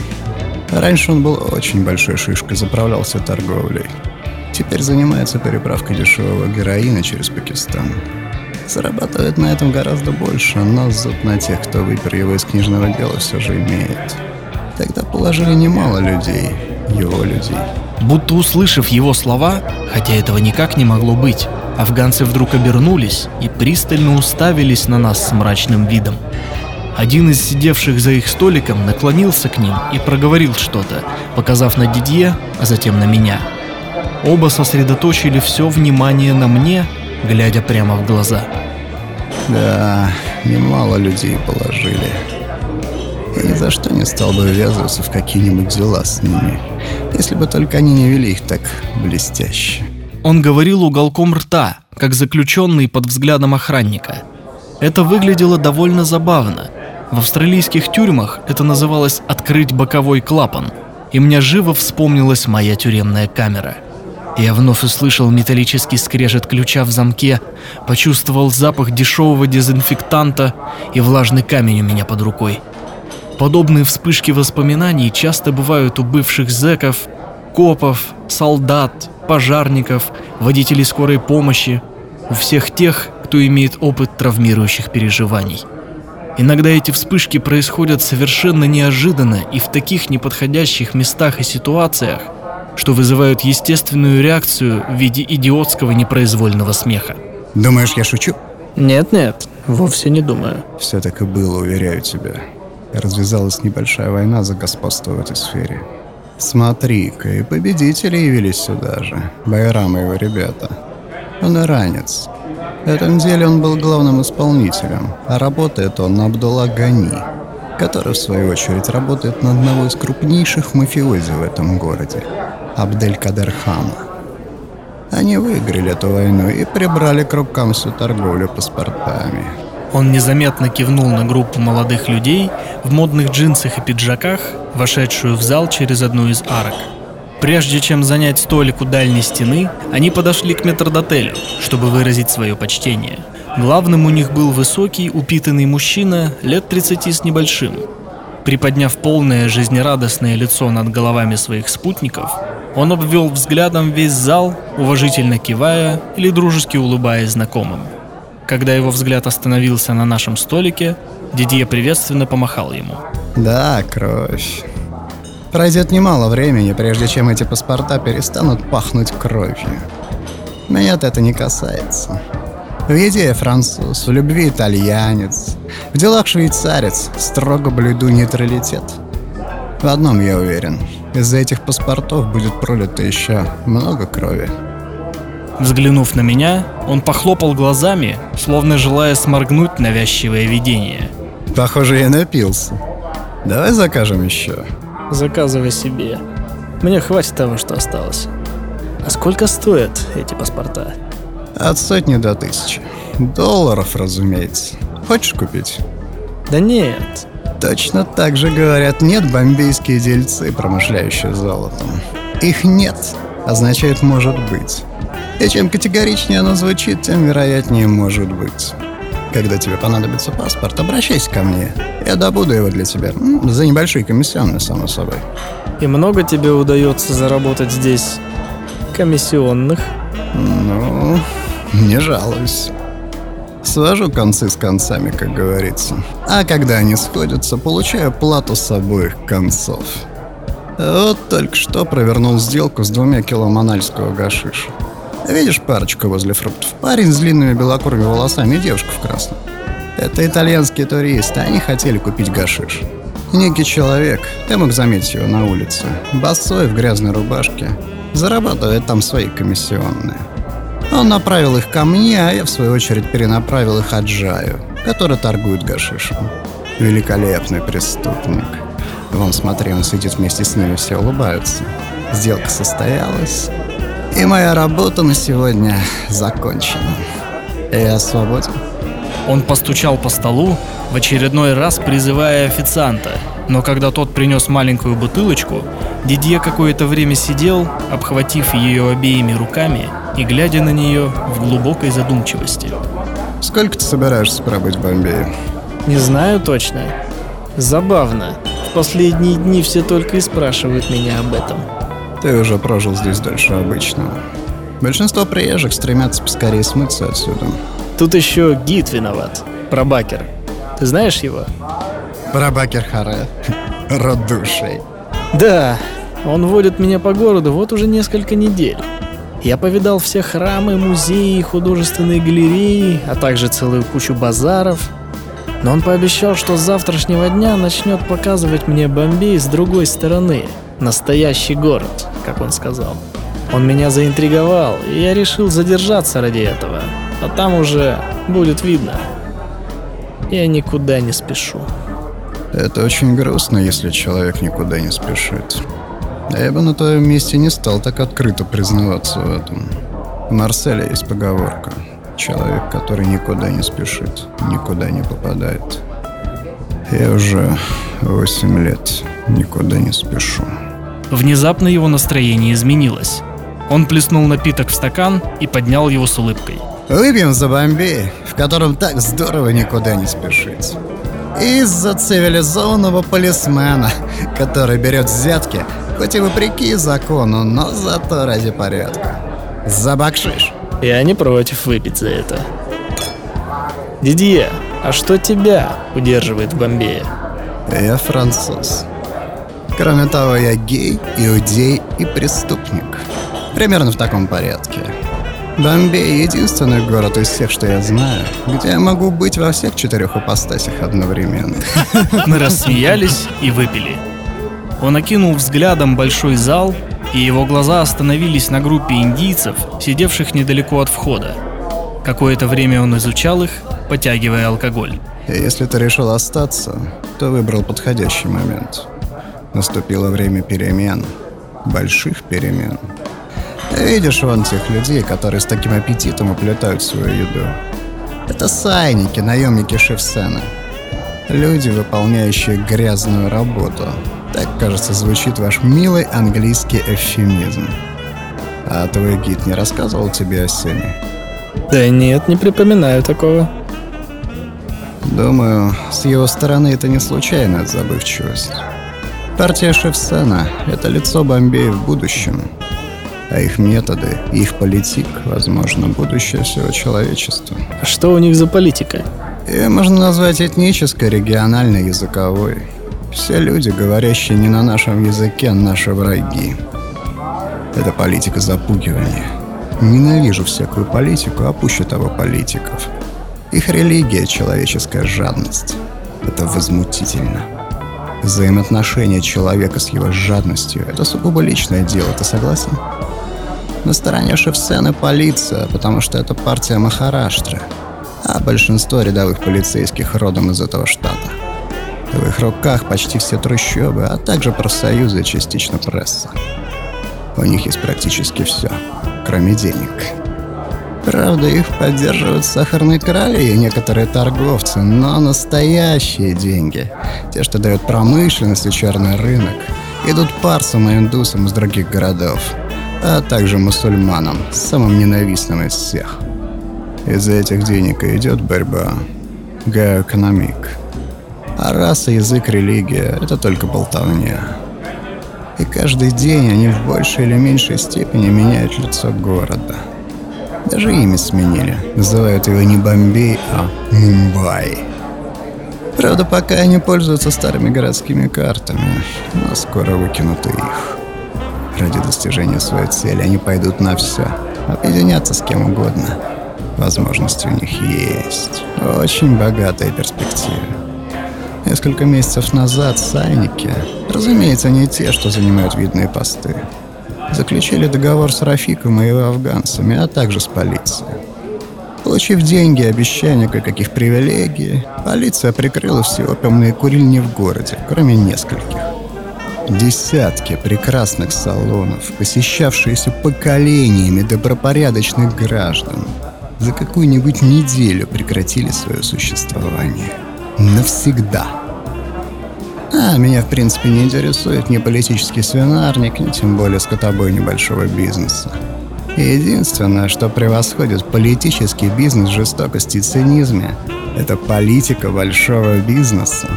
Раньше он был очень большой шишкой, заправлялся торговлей. Теперь занимается переправкой дешевого героина через Пакистан. Зарабатывает на этом гораздо больше, но зуб на тех, кто выпер его из книжного дела, все же имеет. Тогда положили немало людей, его людей. Будто услышав его слова, хотя этого никак не могло быть, афганцы вдруг обернулись и пристально уставились на нас с мрачным видом. Один из сидевших за их столиком наклонился к ним и проговорил что-то, показав на Дидье, а затем на меня. Оба сосредоточили все внимание на мне, глядя прямо в глаза. Да, немало людей положили. Я ни за что не стал бы ввязываться в какие-нибудь дела с ними, если бы только они не вели их так блестяще. Он говорил уголком рта, как заключенный под взглядом охранника. Это выглядело довольно забавно. В австралийских тюрьмах это называлось «открыть боковой клапан», и мне живо вспомнилась моя тюремная камера. Я вновь услышал металлический скрежет ключа в замке, почувствовал запах дешевого дезинфектанта и влажный камень у меня под рукой. Подобные вспышки воспоминаний часто бывают у бывших зэков, копов, солдат, пожарников, водителей скорой помощи, у всех тех, кто имеет опыт травмирующих переживаний. Иногда эти вспышки происходят совершенно неожиданно и в таких неподходящих местах и ситуациях, что вызывают естественную реакцию в виде идиотского непроизвольного смеха. Думаешь, я шучу? Нет-нет, вовсе не думаю. Все так и было, уверяю тебя. Развязалась небольшая война за господство в этой сфере. Смотри-ка, и победители явились сюда же. Байрам и его ребята. Он иранец. В этом деле он был главным исполнителем, а работает он на Абдулла Гани, который, в свою очередь, работает на одного из крупнейших мафиози в этом городе – Абдель Кадер Хана. Они выиграли эту войну и прибрали к рукам всю торговлю паспортами. Он незаметно кивнул на группу молодых людей в модных джинсах и пиджаках, вошедшую в зал через одну из арок. Прежде чем занять столик у дальней стены, они подошли к метрдотелю, чтобы выразить свое почтение. Главным у них был высокий, упитанный мужчина лет 30 с небольшим. Приподняв полное жизнерадостное лицо над головами своих спутников, он обвел взглядом весь зал, уважительно кивая или дружески улыбаясь знакомым. Когда его взгляд остановился на нашем столике, Дидье приветственно помахал ему. Да, кровь. Пройдет немало времени, прежде чем эти паспорта перестанут пахнуть кровью. Меня-то это не касается. В еде я француз, в любви итальянец, в делах швейцарец, строго блюду нейтралитет. В одном я уверен, из-за этих паспортов будет пролито еще много крови. Взглянув на меня, он похлопал глазами, словно желая сморгнуть навязчивое видение. Похоже, я напился. Давай закажем еще. Заказывай себе. Мне хватит того, что осталось. А сколько стоят эти паспорта? От сотни до тысячи. Долларов, разумеется. Хочешь купить? Да нет. Точно так же говорят «нет» бомбейские дельцы, промышляющие золотом. Их «нет» означает «может быть». И чем категоричнее оно звучит, тем вероятнее «может быть». Когда тебе понадобится паспорт, обращайся ко мне. Я добуду его для тебя. За небольшие комиссионные, само собой. И много тебе удается заработать здесь комиссионных? Ну, не жалуюсь. Свожу концы с концами, как говорится. А когда они сходятся, получаю плату с обоих концов. Вот только что провернул сделку с двумя кило мональского гашиша. Видишь парочку возле фруктов? Парень с длинными белокурыми волосами и девушка в красном. Это итальянские туристы, они хотели купить гашиш. Некий человек, ты мог заметить его на улице, босой в грязной рубашке, зарабатывает там свои комиссионные. Он направил их ко мне, а я в свою очередь перенаправил их Аджаю, который торгует гашишем. Великолепный преступник. Вон, смотри, он сидит вместе с ними, все улыбаются. Сделка состоялась, и моя работа на сегодня закончена. Я свободен. Он постучал по столу, в очередной раз призывая официанта, но когда тот принес маленькую бутылочку, Дидье какое-то время сидел, обхватив ее обеими руками и глядя на нее в глубокой задумчивости. Сколько ты собираешься пробыть в Бомбее? Не знаю точно. Забавно. В последние дни все только и спрашивают меня об этом. Ты уже прожил здесь дольше обычного. Большинство приезжих стремятся поскорее смыться отсюда. Тут еще гид виноват. Пробакер. Ты знаешь его? Пробакер Харе. Род душей. Да, он водит меня по городу вот уже несколько недель. Я повидал все храмы, музеи, художественные галереи, а также целую кучу базаров. Но он пообещал, что с завтрашнего дня начнет показывать мне Бомбей с другой стороны. Настоящий город, как он сказал. Он меня заинтриговал, и я решил задержаться ради этого. А там уже будет видно. Я никуда не спешу. Это очень грустно, если человек никуда не спешит. Я бы на твоем месте не стал так открыто признаваться в этом. В Марселе есть поговорка. Человек, который никуда не спешит, никуда не попадает. Я уже 8 лет никуда не спешу. Внезапно его настроение изменилось. Он плеснул напиток в стакан и поднял его с улыбкой. Выпьем за Бомбей, в котором так здорово никуда не спешить. Из-за цивилизованного полисмена, который берет взятки, хоть и вопреки закону, но зато ради порядка. За бакшиш. Я не против выпить за это. Дидье, а что тебя удерживает в Бомбее? Я француз. Кроме того, я гей, иудей и преступник. Примерно в таком порядке. Бомбей — единственный город из всех, что я знаю, где я могу быть во всех четырех ипостасях одновременно. Мы рассмеялись и выпили. Он окинул взглядом большой зал, и его глаза остановились на группе индийцев, сидевших недалеко от входа. Какое-то время он изучал их, потягивая алкоголь. Если ты решил остаться, то выбрал подходящий момент. Наступило время перемен. Больших перемен. Видишь вон тех людей, которые с таким аппетитом уплетают свою еду. Это сайники, наемники Шевсена. Люди, выполняющие грязную работу. Так, кажется, звучит ваш милый английский эвфемизм. А твой гид не рассказывал тебе о Сене? Да нет, не припоминаю такого. Думаю, с его стороны это не случайная забывчивость. Партия Шевсена — это лицо Бомбея в будущем. А их методы, их политик, возможно, будущее всего человечества. А что у них за политика? Ее можно назвать этнической, региональной, языковой. Все люди, говорящие не на нашем языке, наши враги. Это политика запугивания. Ненавижу всякую политику, а пуще того политиков. Их религия — человеческая жадность. Это возмутительно. Взаимоотношения человека с его жадностью — это сугубо личное дело, ты согласен? На стороне Шевсена полиция, потому что это партия Махараштра, а большинство рядовых полицейских родом из этого штата. В их руках почти все трущобы, а также профсоюзы и частично пресса. У них есть практически все, кроме денег. Правда, их поддерживают сахарные короли и некоторые торговцы, но настоящие деньги, те, что дают промышленность и черный рынок, идут парсам и индусам из других городов, а также мусульманам, самым ненавистным из всех. Из-за этих денег и идет борьба. Геоэкономик. А раса, язык, религия — это только болтовня. И каждый день они в большей или меньшей степени меняют лицо города — даже имя сменили. Называют его не Бомбей, а Мумбай. Правда, пока они пользуются старыми городскими картами, но скоро выкинут их. Ради достижения своей цели они пойдут на все, объединяться с кем угодно. Возможности у них есть. Очень богатая перспектива. Несколько месяцев назад сайники, разумеется, не те, что занимают видные посты, заключили договор с Рафиком и его афганцами, а также с полицией. Получив деньги и обещания кое-каких привилегий, полиция прикрыла все опиумные курильни в городе, кроме нескольких. Десятки прекрасных салонов, посещавшиеся поколениями добропорядочных граждан, за какую-нибудь неделю прекратили свое существование. Навсегда. А меня, в принципе, не интересует ни политический свинарник, ни тем более скотобой небольшого бизнеса. Единственное, что превосходит политический бизнес жестокости и цинизме, это политика большого бизнеса.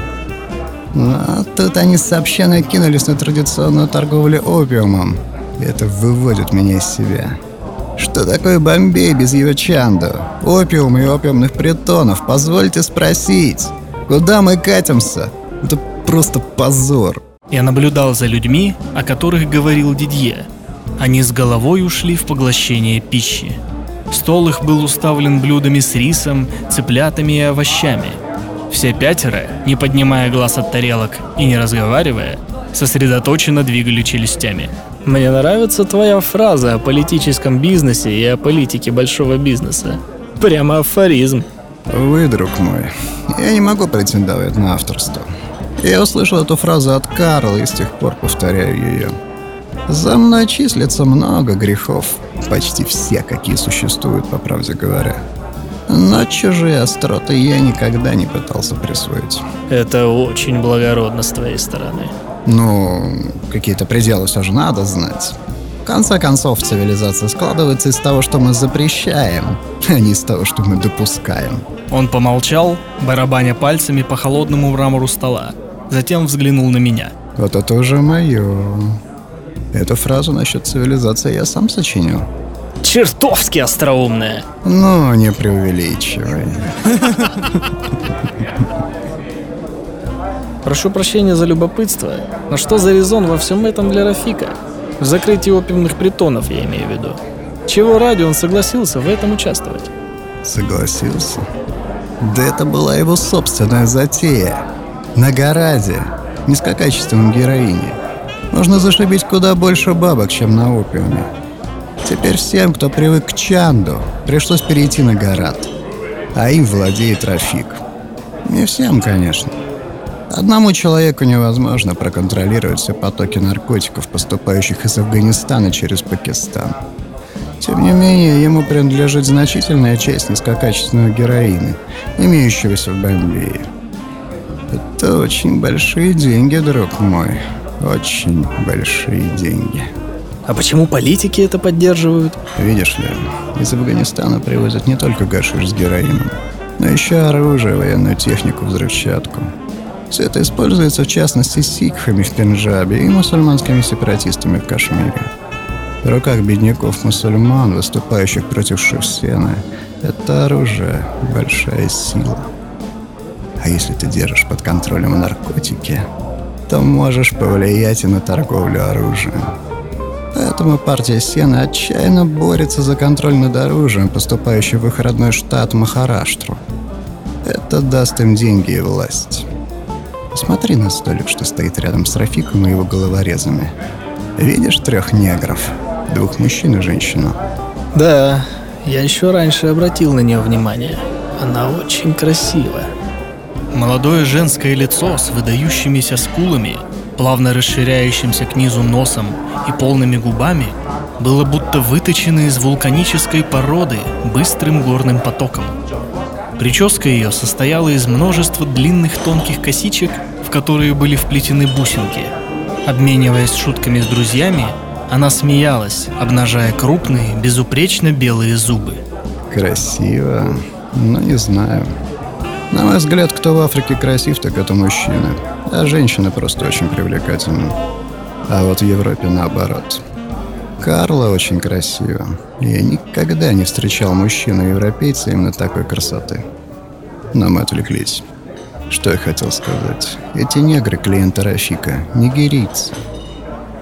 Но тут они сообща накинулись на традиционную торговлю опиумом. И это выводит меня из себя. Что такое Бомбей без его чанду? Опиум и опиумных притонов, позвольте спросить. Куда мы катимся? Это просто позор. Я наблюдал за людьми, о которых говорил Дидье. Они с головой ушли в поглощение пищи. Стол их был уставлен блюдами с рисом, цыплятами и овощами. Все пятеро, не поднимая глаз от тарелок и не разговаривая, сосредоточенно двигали челюстями. Мне нравится твоя фраза о политическом бизнесе и о политике большого бизнеса. Прямо афоризм. Вы, друг мой, я не могу претендовать на авторство. Я услышал эту фразу от Карла и с тех пор повторяю ее. За мной числится много грехов, почти все, какие существуют, по правде говоря. Но чужие остроты я никогда не пытался присвоить. Это очень благородно с твоей стороны. Ну, какие-то пределы все же надо знать. В конце концов, цивилизация складывается из того, что мы запрещаем, а не из того, что мы допускаем. Он помолчал, барабаня пальцами по холодному мрамору стола. Затем взглянул на меня. Вот это уже мое. Эту фразу насчет цивилизации я сам сочинил. Чертовски остроумная. Ну, не преувеличивай. Прошу прощения за любопытство, но что за резон во всем этом для Рафика? В закрытии опиумных притонов, я имею в виду. Чего ради он согласился в этом участвовать? Согласился? Да это была его собственная затея. На гораде, низкокачественном героине. Можно зашибить куда больше бабок, чем на опиуме. Теперь всем, кто привык к Чанду, пришлось перейти на Гарат. А им владеет Рафик. Не всем, конечно. Одному человеку невозможно проконтролировать все потоки наркотиков, поступающих из Афганистана через Пакистан. Тем не менее, ему принадлежит значительная часть низкокачественного героина, имеющегося в Бомбее. Это очень большие деньги, друг мой. Очень большие деньги. А почему политики это поддерживают? Видишь ли, из Афганистана привозят не только гашиш с героином, но еще оружие, военную технику, взрывчатку. Все это используется в частности сикхами в Пенджабе и мусульманскими сепаратистами в Кашмире. В руках бедняков-мусульман, выступающих против Шевсена, это оружие – большая сила. А если ты держишь под контролем наркотики, то можешь повлиять и на торговлю оружием. Поэтому партия Сена отчаянно борется за контроль над оружием, поступающим в их родной штат Махараштру. Это даст им деньги и власть. Смотри на столик, что стоит рядом с Рафиком и его головорезами. Видишь трех негров? Двух мужчин и женщину. Да, я еще раньше обратил на нее внимание. Она очень красива. Молодое женское лицо с выдающимися скулами, плавно расширяющимся к низу носом и полными губами было будто выточено из вулканической породы быстрым горным потоком. Прическа ее состояла из множества длинных тонких косичек, в которые были вплетены бусинки. Обмениваясь шутками с друзьями, она смеялась, обнажая крупные, безупречно белые зубы. Красиво. Ну, не знаю. На мой взгляд, кто в Африке красив, так это мужчина. А женщина просто очень привлекательна. А вот в Европе наоборот. Карла очень красива. Я никогда не встречал мужчину-европейца именно такой красоты. Но мы отвлеклись. Что я хотел сказать? Эти негры клиенты Рафика, нигерийцы.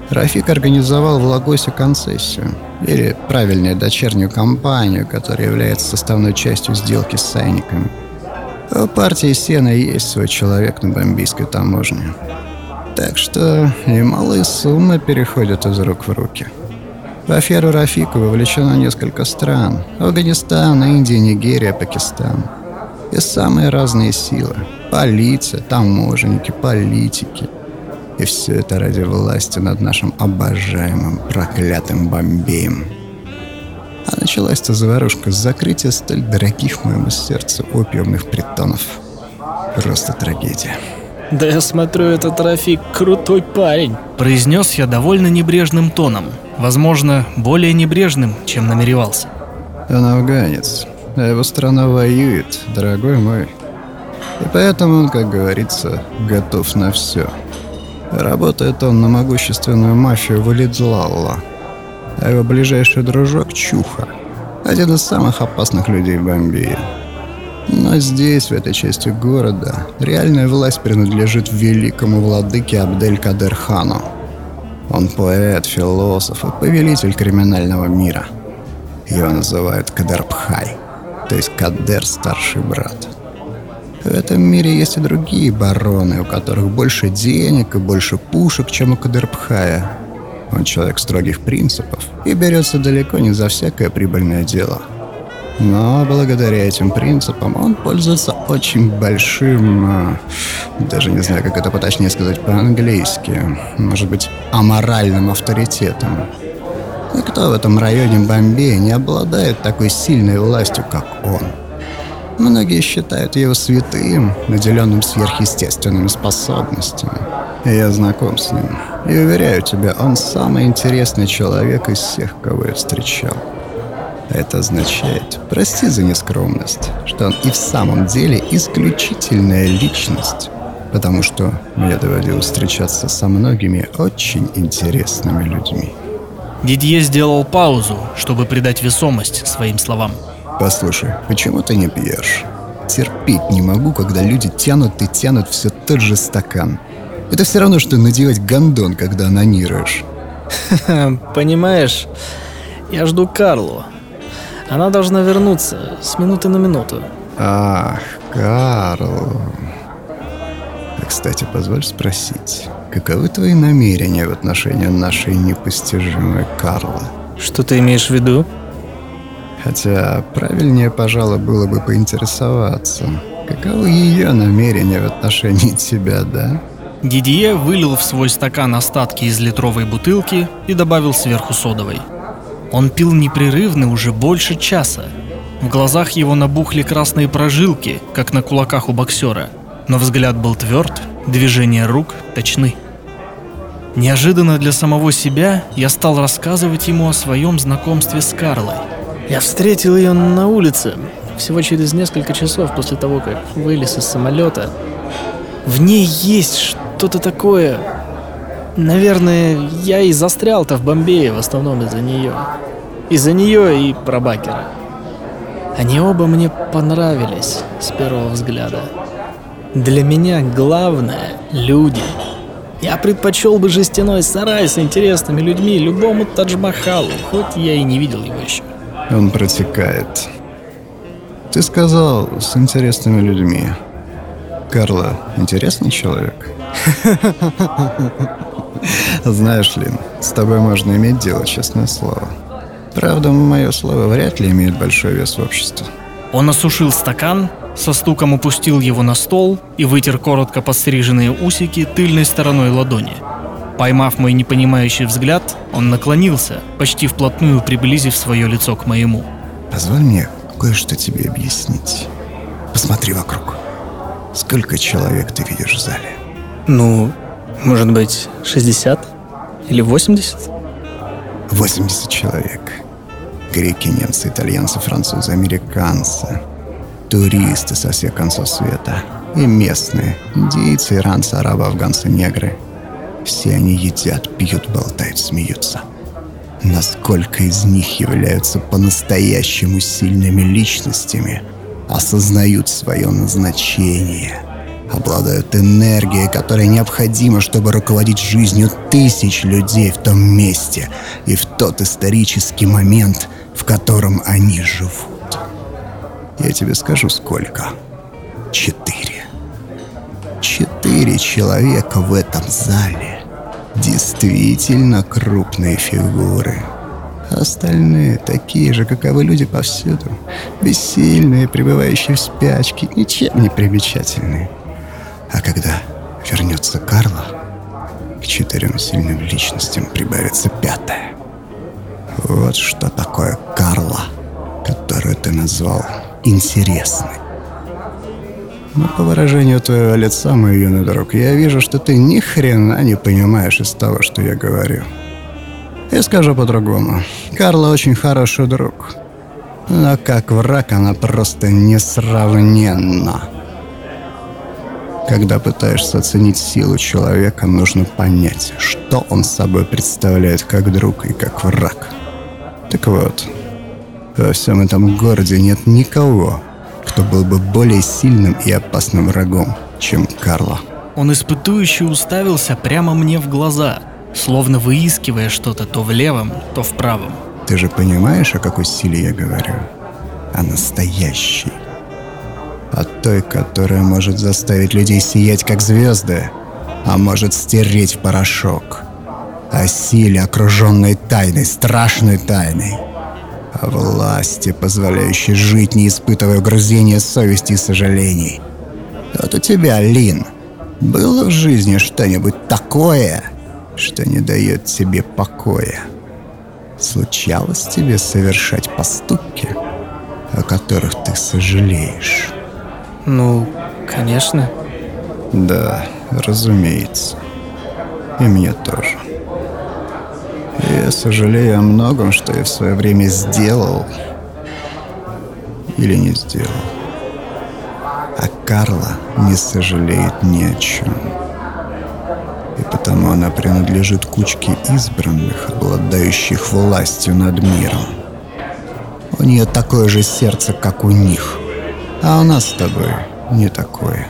Рафик организовал в Лагосе концессию, или, правильнее, дочернюю компанию, которая является составной частью сделки с сайниками. У партии Сена есть свой человек на бомбийской таможне. Так что и малые суммы переходят из рук в руки. В аферу Рафика вовлечено несколько стран. Афганистан, Индия, Нигерия, Пакистан. И самые разные силы. Полиция, таможенники, политики. И все это ради власти над нашим обожаемым проклятым Бомбеем. А началась-то заварушка с закрытия столь дорогих моему сердцу опиумных притонов. Просто трагедия. Да я смотрю, этот Рафик крутой парень. Произнес я довольно небрежным тоном. Возможно, более небрежным, чем намеревался. Он афганец, а его страна воюет, дорогой мой. И поэтому он, как говорится, готов на все. Работает он на могущественную мафию Валидлалла, а его ближайший дружок Чуха, один из самых опасных людей в Бомбее. Но здесь, в этой части города, реальная власть принадлежит великому владыке Абдель-Кадер-хану. Он поэт, философ и повелитель криминального мира. Его называют Кадербхай, то есть Кадер старший брат. В этом мире есть и другие бароны, у которых больше денег и больше пушек, чем у Кадербхая. Он человек строгих принципов и берется далеко не за всякое прибыльное дело – но благодаря этим принципам он пользуется очень большим, а, даже не знаю, как это поточнее сказать по-английски, может быть, аморальным авторитетом. Никто в этом районе Бомбея не обладает такой сильной властью, как он. Многие считают его святым, наделенным сверхъестественными способностями. Я знаком с ним. И уверяю тебя, он самый интересный человек из всех, кого я встречал. Это означает, прости за нескромность, что он и в самом деле исключительная личность. Потому что мне доводилось встречаться со многими очень интересными людьми. Дидье сделал паузу, чтобы придать весомость своим словам. Послушай, почему ты не пьешь? Терпеть не могу, когда люди тянут и тянут все тот же стакан. Это все равно, что надевать гондон, когда анонируешь. Понимаешь, я жду Карлу. Она должна вернуться с минуты на минуту. Ах, Карл. Кстати, позволь спросить, каковы твои намерения в отношении нашей непостижимой Карлы? Что ты имеешь в виду? Хотя правильнее, пожалуй, было бы поинтересоваться, каковы ее намерения в отношении тебя, да? Дидье вылил в свой стакан остатки из литровой бутылки и добавил сверху содовой. Он пил непрерывно уже больше часа. В глазах его набухли красные прожилки, как на кулаках у боксера, но взгляд был тверд, движения рук точны. Неожиданно для самого себя я стал рассказывать ему о своем знакомстве с Карлой. Я встретил ее на улице всего через несколько часов после того, как вылез из самолета. В ней есть что-то такое, Наверное, я и застрял-то в Бомбее в основном из-за нее. Из-за нее и Пробакера. Они оба мне понравились с первого взгляда. Для меня главное — люди. Я предпочел бы жестяной сарай с интересными людьми любому Тадж-Махалу, хоть я и не видел его еще. Он протекает. Ты сказал, с интересными людьми. Карла интересный человек? Знаешь ли, с тобой можно иметь дело, честное слово. Правда, мое слово вряд ли имеет большой вес в обществе. Он осушил стакан, со стуком упустил его на стол и вытер коротко подстриженные усики тыльной стороной ладони. Поймав мой непонимающий взгляд, он наклонился, почти вплотную приблизив свое лицо к моему. Позволь мне кое-что тебе объяснить. Посмотри вокруг. Сколько человек ты видишь в зале? Ну, может быть, 60? Или 80? 80 человек. Греки, немцы, итальянцы, французы, американцы. Туристы со всех концов света. И местные. Индийцы, иранцы, арабы, афганцы, негры. Все они едят, пьют, болтают, смеются. Насколько из них являются по-настоящему сильными личностями, осознают свое назначение – обладают энергией, которая необходима, чтобы руководить жизнью тысяч людей в том месте и в тот исторический момент, в котором они живут. Я тебе скажу, сколько. Четыре. Четыре человека в этом зале. Действительно крупные фигуры. Остальные такие же, каковы люди повсюду. Бессильные, пребывающие в спячке, ничем не примечательные. А когда вернется Карла, к четырем сильным личностям прибавится пятая. Вот что такое Карла, которую ты назвал интересной. Но по выражению твоего лица, мой юный друг, я вижу, что ты ни хрена не понимаешь из того, что я говорю. Я скажу по-другому. Карла очень хороший друг. Но как враг она просто несравненна. Когда пытаешься оценить силу человека, нужно понять, что он собой представляет как друг и как враг. Так вот, во всем этом городе нет никого, кто был бы более сильным и опасным врагом, чем Карло. Он испытующе уставился прямо мне в глаза, словно выискивая что-то то в левом, то в правом. Ты же понимаешь, о какой силе я говорю? О настоящей, о той, которая может заставить людей сиять как звезды, а может стереть в порошок. О силе, окруженной тайной, страшной тайной. О власти, позволяющей жить, не испытывая угрызения совести и сожалений. Вот у тебя, Лин, было в жизни что-нибудь такое, что не дает тебе покоя? случалось тебе совершать поступки, о которых ты сожалеешь? Ну, конечно. Да, разумеется. И мне тоже. Я сожалею о многом, что я в свое время сделал или не сделал. А Карла не сожалеет ни о чем. И потому она принадлежит кучке избранных, обладающих властью над миром. У нее такое же сердце, как у них. А у нас с тобой не такое.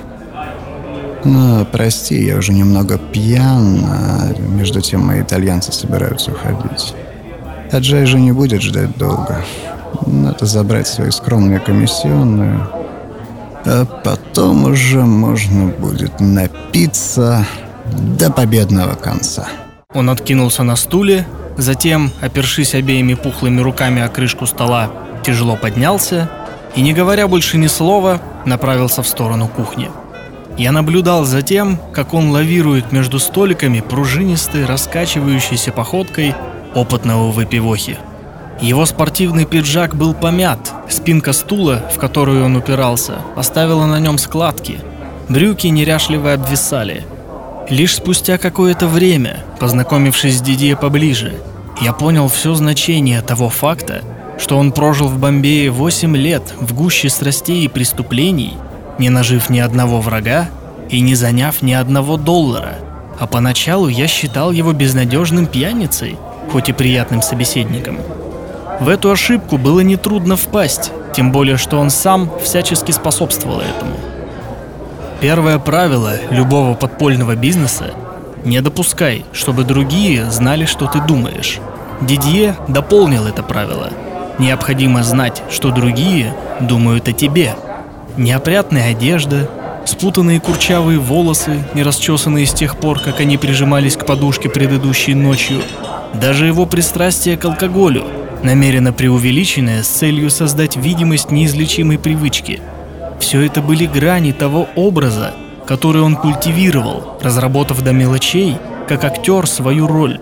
Но, прости, я уже немного пьян, а между тем мои итальянцы собираются уходить. А Джай же не будет ждать долго. Надо забрать свои скромные комиссионные. А потом уже можно будет напиться до победного конца. Он откинулся на стуле, затем, опершись обеими пухлыми руками о крышку стола, тяжело поднялся и, не говоря больше ни слова, направился в сторону кухни. Я наблюдал за тем, как он лавирует между столиками пружинистой, раскачивающейся походкой опытного выпивохи. Его спортивный пиджак был помят, спинка стула, в которую он упирался, оставила на нем складки. Брюки неряшливо обвисали. Лишь спустя какое-то время, познакомившись с Дидье поближе, я понял все значение того факта, что он прожил в Бомбее 8 лет в гуще страстей и преступлений – не нажив ни одного врага и не заняв ни одного доллара. А поначалу я считал его безнадежным пьяницей, хоть и приятным собеседником. В эту ошибку было нетрудно впасть, тем более что он сам всячески способствовал этому. Первое правило любого подпольного бизнеса – не допускай, чтобы другие знали, что ты думаешь. Дидье дополнил это правило. Необходимо знать, что другие думают о тебе – Неопрятная одежда, спутанные курчавые волосы, не расчесанные с тех пор, как они прижимались к подушке предыдущей ночью, даже его пристрастие к алкоголю, намеренно преувеличенное с целью создать видимость неизлечимой привычки. Все это были грани того образа, который он культивировал, разработав до мелочей, как актер свою роль.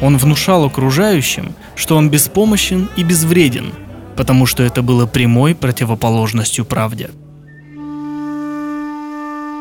Он внушал окружающим, что он беспомощен и безвреден, потому что это было прямой противоположностью правде.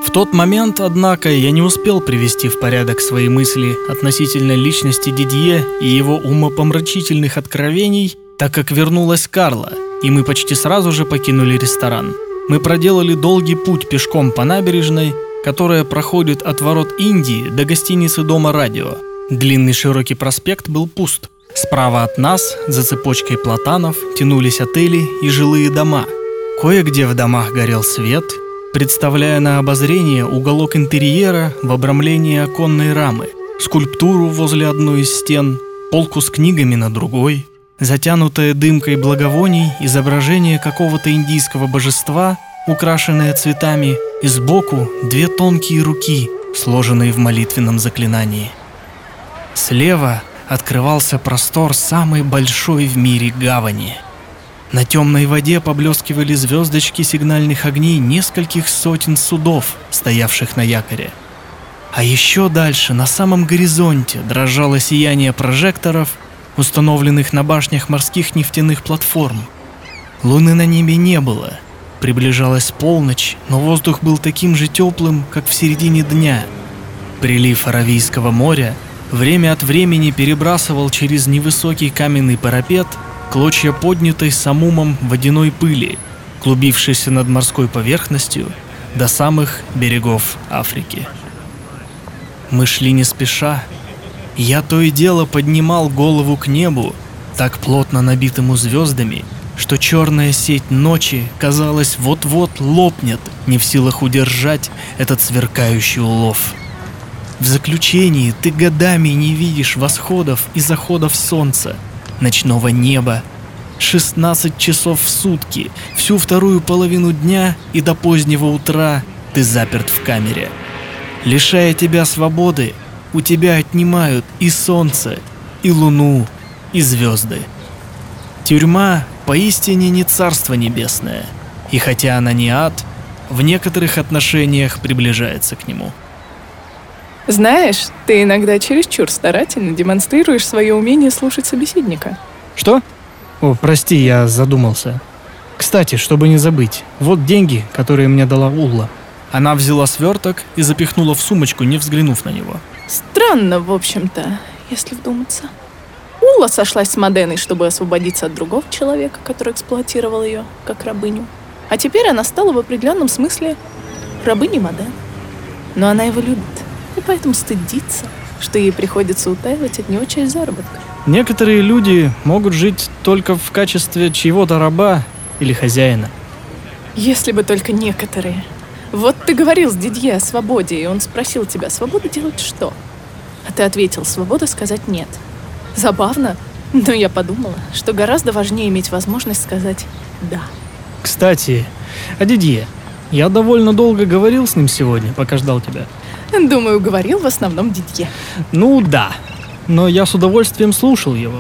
В тот момент, однако, я не успел привести в порядок свои мысли относительно личности Дидье и его умопомрачительных откровений, так как вернулась Карла, и мы почти сразу же покинули ресторан. Мы проделали долгий путь пешком по набережной, которая проходит от ворот Индии до гостиницы Дома Радио. Длинный широкий проспект был пуст. Справа от нас, за цепочкой платанов, тянулись отели и жилые дома. Кое-где в домах горел свет – представляя на обозрение уголок интерьера в обрамлении оконной рамы, скульптуру возле одной из стен, полку с книгами на другой, затянутое дымкой благовоний изображение какого-то индийского божества, украшенное цветами, и сбоку две тонкие руки, сложенные в молитвенном заклинании. Слева открывался простор самой большой в мире гавани – на темной воде поблескивали звездочки сигнальных огней нескольких сотен судов, стоявших на якоре. А еще дальше, на самом горизонте, дрожало сияние прожекторов, установленных на башнях морских нефтяных платформ. Луны на небе не было. Приближалась полночь, но воздух был таким же теплым, как в середине дня. Прилив Аравийского моря время от времени перебрасывал через невысокий каменный парапет клочья поднятой самумом водяной пыли, клубившейся над морской поверхностью до самых берегов Африки. Мы шли не спеша. Я то и дело поднимал голову к небу, так плотно набитому звездами, что черная сеть ночи, казалось, вот-вот лопнет, не в силах удержать этот сверкающий улов. В заключении ты годами не видишь восходов и заходов солнца, ночного неба. 16 часов в сутки, всю вторую половину дня и до позднего утра ты заперт в камере. Лишая тебя свободы, у тебя отнимают и солнце, и луну, и звезды. Тюрьма поистине не царство небесное, и хотя она не ад, в некоторых отношениях приближается к нему. Знаешь, ты иногда чересчур старательно демонстрируешь свое умение слушать собеседника. Что? О, прости, я задумался. Кстати, чтобы не забыть, вот деньги, которые мне дала Улла. Она взяла сверток и запихнула в сумочку, не взглянув на него. Странно, в общем-то, если вдуматься. Улла сошлась с Моденой, чтобы освободиться от другого человека, который эксплуатировал ее, как рабыню. А теперь она стала в определенном смысле рабыней Моден. Но она его любит, и поэтому стыдится, что ей приходится утаивать от него часть заработка. Некоторые люди могут жить только в качестве чьего-то раба или хозяина. Если бы только некоторые. Вот ты говорил с Дидье о свободе, и он спросил тебя, свобода делать что? А ты ответил, свобода сказать нет. Забавно, но я подумала, что гораздо важнее иметь возможность сказать «да». Кстати, о Дидье. Я довольно долго говорил с ним сегодня, пока ждал тебя. Думаю, говорил в основном Дидье. Ну да, но я с удовольствием слушал его.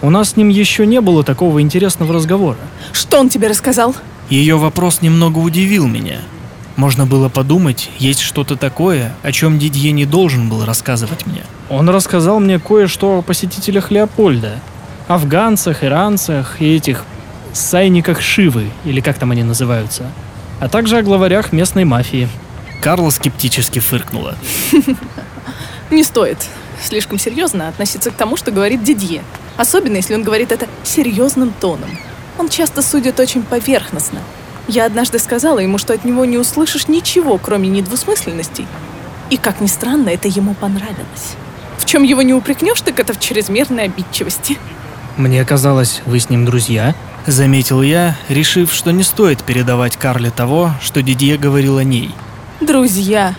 У нас с ним еще не было такого интересного разговора. Что он тебе рассказал? Ее вопрос немного удивил меня. Можно было подумать, есть что-то такое, о чем Дидье не должен был рассказывать мне. Он рассказал мне кое-что о посетителях Леопольда. Афганцах, иранцах и этих сайниках Шивы, или как там они называются. А также о главарях местной мафии. Карла скептически фыркнула. Не стоит слишком серьезно относиться к тому, что говорит Дидье. Особенно, если он говорит это серьезным тоном. Он часто судит очень поверхностно. Я однажды сказала ему, что от него не услышишь ничего, кроме недвусмысленностей. И, как ни странно, это ему понравилось. В чем его не упрекнешь, так это в чрезмерной обидчивости. Мне казалось, вы с ним друзья? Заметил я, решив, что не стоит передавать Карле того, что Дидье говорил о ней. Друзья.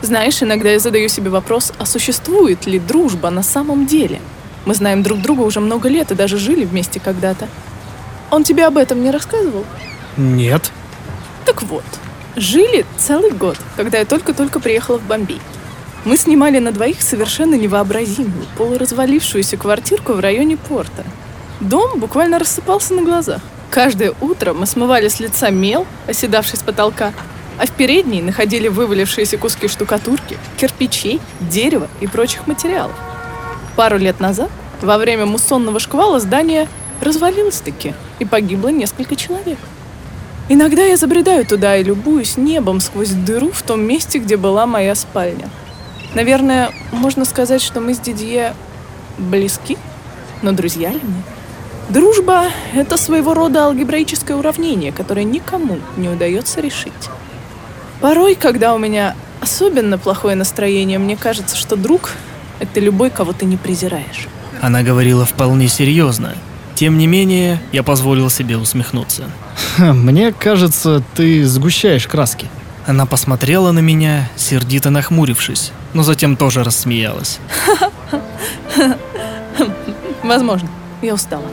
Знаешь, иногда я задаю себе вопрос, а существует ли дружба на самом деле? Мы знаем друг друга уже много лет и даже жили вместе когда-то. Он тебе об этом не рассказывал? Нет. Так вот, жили целый год, когда я только-только приехала в Бомбей. Мы снимали на двоих совершенно невообразимую, полуразвалившуюся квартирку в районе порта. Дом буквально рассыпался на глазах. Каждое утро мы смывали с лица мел, оседавший с потолка, а в передней находили вывалившиеся куски штукатурки, кирпичей, дерева и прочих материалов. Пару лет назад, во время муссонного шквала, здание развалилось-таки, и погибло несколько человек. Иногда я забредаю туда и любуюсь небом сквозь дыру в том месте, где была моя спальня. Наверное, можно сказать, что мы с Дидье близки, но друзья ли мы? Дружба — это своего рода алгебраическое уравнение, которое никому не удается решить. Порой, когда у меня особенно плохое настроение, мне кажется, что друг — это любой, кого ты не презираешь. Она говорила вполне серьезно. Тем не менее, я позволил себе усмехнуться. Мне кажется, ты сгущаешь краски. Она посмотрела на меня, сердито нахмурившись, но затем тоже рассмеялась. Возможно, я устала.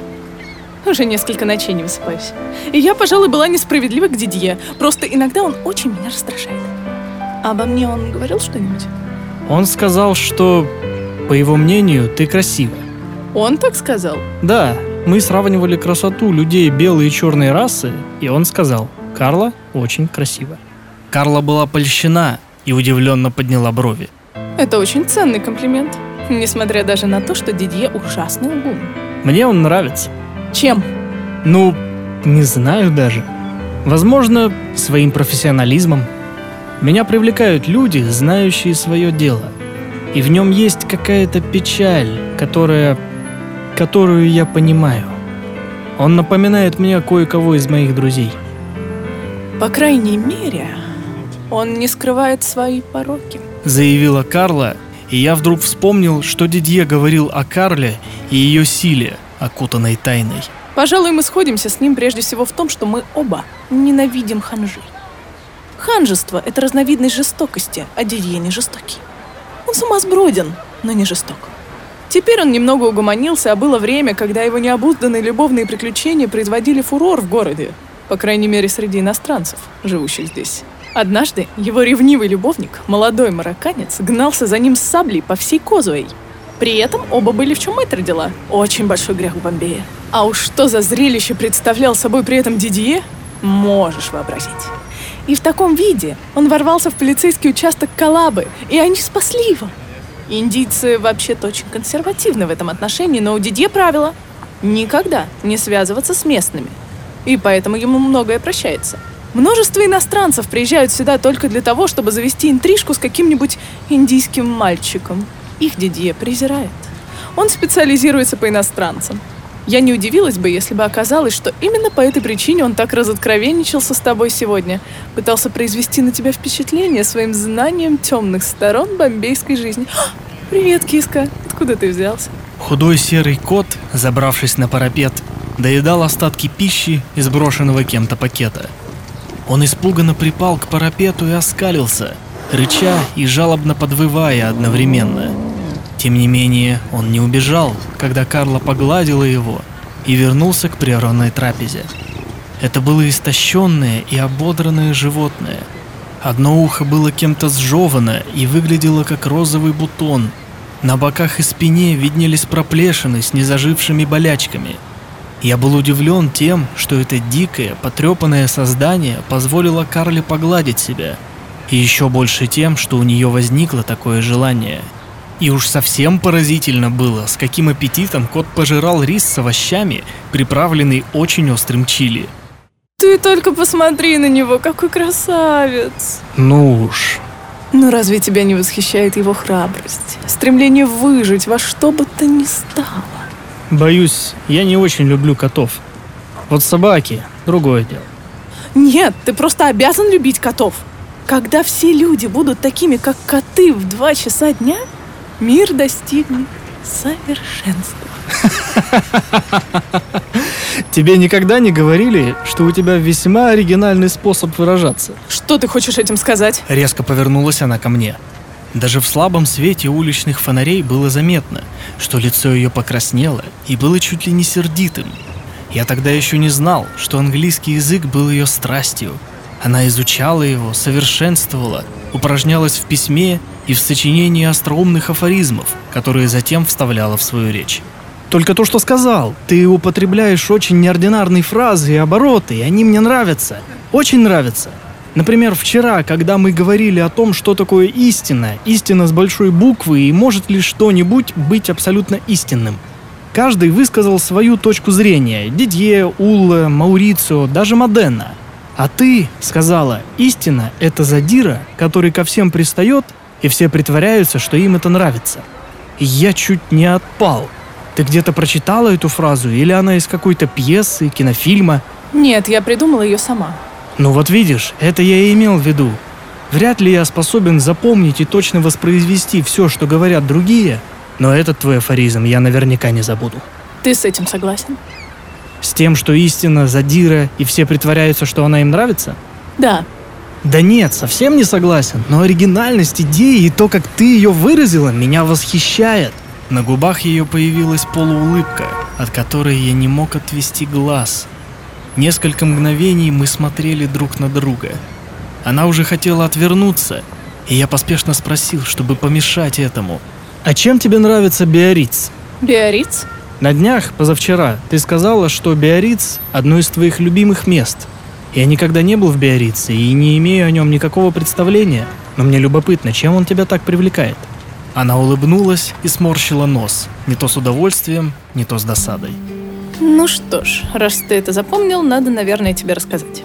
Уже несколько ночей не высыпаюсь. И я, пожалуй, была несправедлива к Дидье. Просто иногда он очень меня раздражает. А обо мне он говорил что-нибудь? Он сказал, что, по его мнению, ты красива. Он так сказал? Да, мы сравнивали красоту людей белой и черной расы, и он сказал, Карла очень красива. Карла была польщена и удивленно подняла брови. Это очень ценный комплимент. Несмотря даже на то, что Дидье ужасный лгун. Мне он нравится. Чем? Ну, не знаю даже. Возможно, своим профессионализмом. Меня привлекают люди, знающие свое дело. И в нем есть какая-то печаль, которая... которую я понимаю. Он напоминает мне кое-кого из моих друзей. По крайней мере, он не скрывает свои пороки. Заявила Карла, и я вдруг вспомнил, что Дидье говорил о Карле и ее силе, окутанной тайной. Пожалуй, мы сходимся с ним прежде всего в том, что мы оба ненавидим ханжи. Ханжество — это разновидность жестокости, а Дидье не жестокий. Он сумасброден, но не жесток. Теперь он немного угомонился, а было время, когда его необузданные любовные приключения производили фурор в городе, по крайней мере, среди иностранцев, живущих здесь. Однажды его ревнивый любовник, молодой марокканец, гнался за ним с саблей по всей Козуэй. При этом оба были в чем это родила. Очень большой грех в Бомбее. А уж что за зрелище представлял собой при этом Дидье, можешь вообразить. И в таком виде он ворвался в полицейский участок Калабы, и они спасли его. Индийцы вообще-то очень консервативны в этом отношении, но у Дидье правило – никогда не связываться с местными. И поэтому ему многое прощается. Множество иностранцев приезжают сюда только для того, чтобы завести интрижку с каким-нибудь индийским мальчиком. Их Дидье презирает. Он специализируется по иностранцам. Я не удивилась бы, если бы оказалось, что именно по этой причине он так разоткровенничался с тобой сегодня. Пытался произвести на тебя впечатление своим знанием темных сторон бомбейской жизни. Привет, киска. Откуда ты взялся? Худой серый кот, забравшись на парапет, доедал остатки пищи из брошенного кем-то пакета. Он испуганно припал к парапету и оскалился, рыча и жалобно подвывая одновременно. Тем не менее, он не убежал, когда Карла погладила его и вернулся к прерванной трапезе. Это было истощенное и ободранное животное. Одно ухо было кем-то сжевано и выглядело как розовый бутон. На боках и спине виднелись проплешины с незажившими болячками. Я был удивлен тем, что это дикое, потрепанное создание позволило Карле погладить себя. И еще больше тем, что у нее возникло такое желание – и уж совсем поразительно было, с каким аппетитом кот пожирал рис с овощами, приправленный очень острым чили. Ты только посмотри на него, какой красавец. Ну уж. Но разве тебя не восхищает его храбрость? Стремление выжить во что бы то ни стало? Боюсь, я не очень люблю котов. Вот собаки – другое дело. Нет, ты просто обязан любить котов. Когда все люди будут такими, как коты в два часа дня – мир достигнет совершенства. Тебе никогда не говорили, что у тебя весьма оригинальный способ выражаться? Что ты хочешь этим сказать? Резко повернулась она ко мне. Даже в слабом свете уличных фонарей было заметно, что лицо ее покраснело и было чуть ли не сердитым. Я тогда еще не знал, что английский язык был ее страстью. Она изучала его, совершенствовала, упражнялась в письме и в сочинении остроумных афоризмов, которые затем вставляла в свою речь. Только то, что сказал. Ты употребляешь очень неординарные фразы и обороты, и они мне нравятся. Очень нравятся. Например, вчера, когда мы говорили о том, что такое истина, истина с большой буквы и может ли что-нибудь быть абсолютно истинным. Каждый высказал свою точку зрения. Дидье, Улла, Маурицио, даже Моденна. А ты сказала, истина – это задира, который ко всем пристает и все притворяются, что им это нравится. И я чуть не отпал. Ты где-то прочитала эту фразу, или она из какой-то пьесы, кинофильма? Нет, я придумала ее сама. Ну вот видишь, это я и имел в виду. Вряд ли я способен запомнить и точно воспроизвести все, что говорят другие, но этот твой афоризм я наверняка не забуду. Ты с этим согласен? С тем, что истина задира и все притворяются, что она им нравится? Да, да нет, совсем не согласен, но оригинальность идеи и то, как ты ее выразила, меня восхищает. На губах ее появилась полуулыбка, от которой я не мог отвести глаз. Несколько мгновений мы смотрели друг на друга. Она уже хотела отвернуться, и я поспешно спросил, чтобы помешать этому. «А чем тебе нравится Биориц?» Биориц? На днях, позавчера, ты сказала, что Биориц – одно из твоих любимых мест – я никогда не был в Биорице и не имею о нем никакого представления, но мне любопытно, чем он тебя так привлекает. Она улыбнулась и сморщила нос, не то с удовольствием, не то с досадой. Ну что ж, раз ты это запомнил, надо, наверное, тебе рассказать.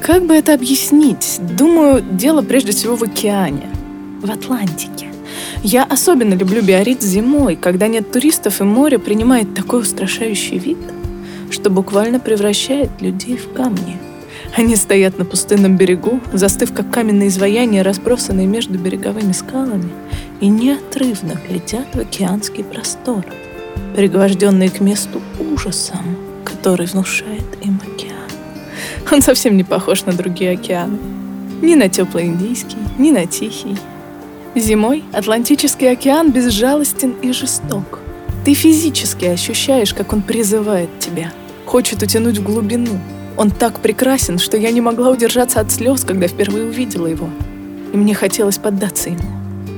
Как бы это объяснить? Думаю, дело прежде всего в океане, в Атлантике. Я особенно люблю Биорит зимой, когда нет туристов и море принимает такой устрашающий вид, что буквально превращает людей в камни. Они стоят на пустынном берегу, застыв как каменные изваяния, разбросанные между береговыми скалами, и неотрывно глядят в океанский простор, пригвожденные к месту ужасом, который внушает им океан. Он совсем не похож на другие океаны. Ни на теплый индийский, ни на тихий. Зимой Атлантический океан безжалостен и жесток. Ты физически ощущаешь, как он призывает тебя, хочет утянуть в глубину – он так прекрасен, что я не могла удержаться от слез, когда впервые увидела его. И мне хотелось поддаться ему.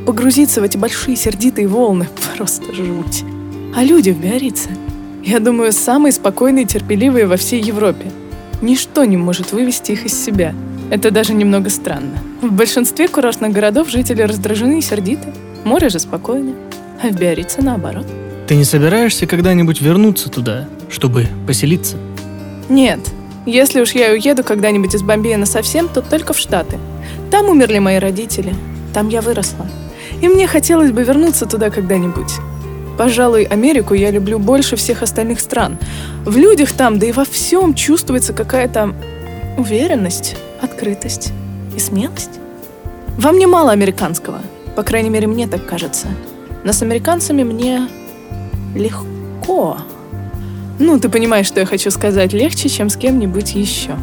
Погрузиться в эти большие сердитые волны. Просто жуть. А люди в Биорице, я думаю, самые спокойные и терпеливые во всей Европе. Ничто не может вывести их из себя. Это даже немного странно. В большинстве курортных городов жители раздражены и сердиты. Море же спокойно. А в Биорице наоборот. Ты не собираешься когда-нибудь вернуться туда, чтобы поселиться? Нет, если уж я уеду когда-нибудь из Бомбея на совсем, то только в Штаты. Там умерли мои родители, там я выросла. И мне хотелось бы вернуться туда когда-нибудь. Пожалуй, Америку я люблю больше всех остальных стран. В людях там, да и во всем чувствуется какая-то уверенность, открытость и смелость. Во мне мало американского, по крайней мере, мне так кажется. Но с американцами мне легко. Ну, ты понимаешь, что я хочу сказать, легче, чем с кем-нибудь еще.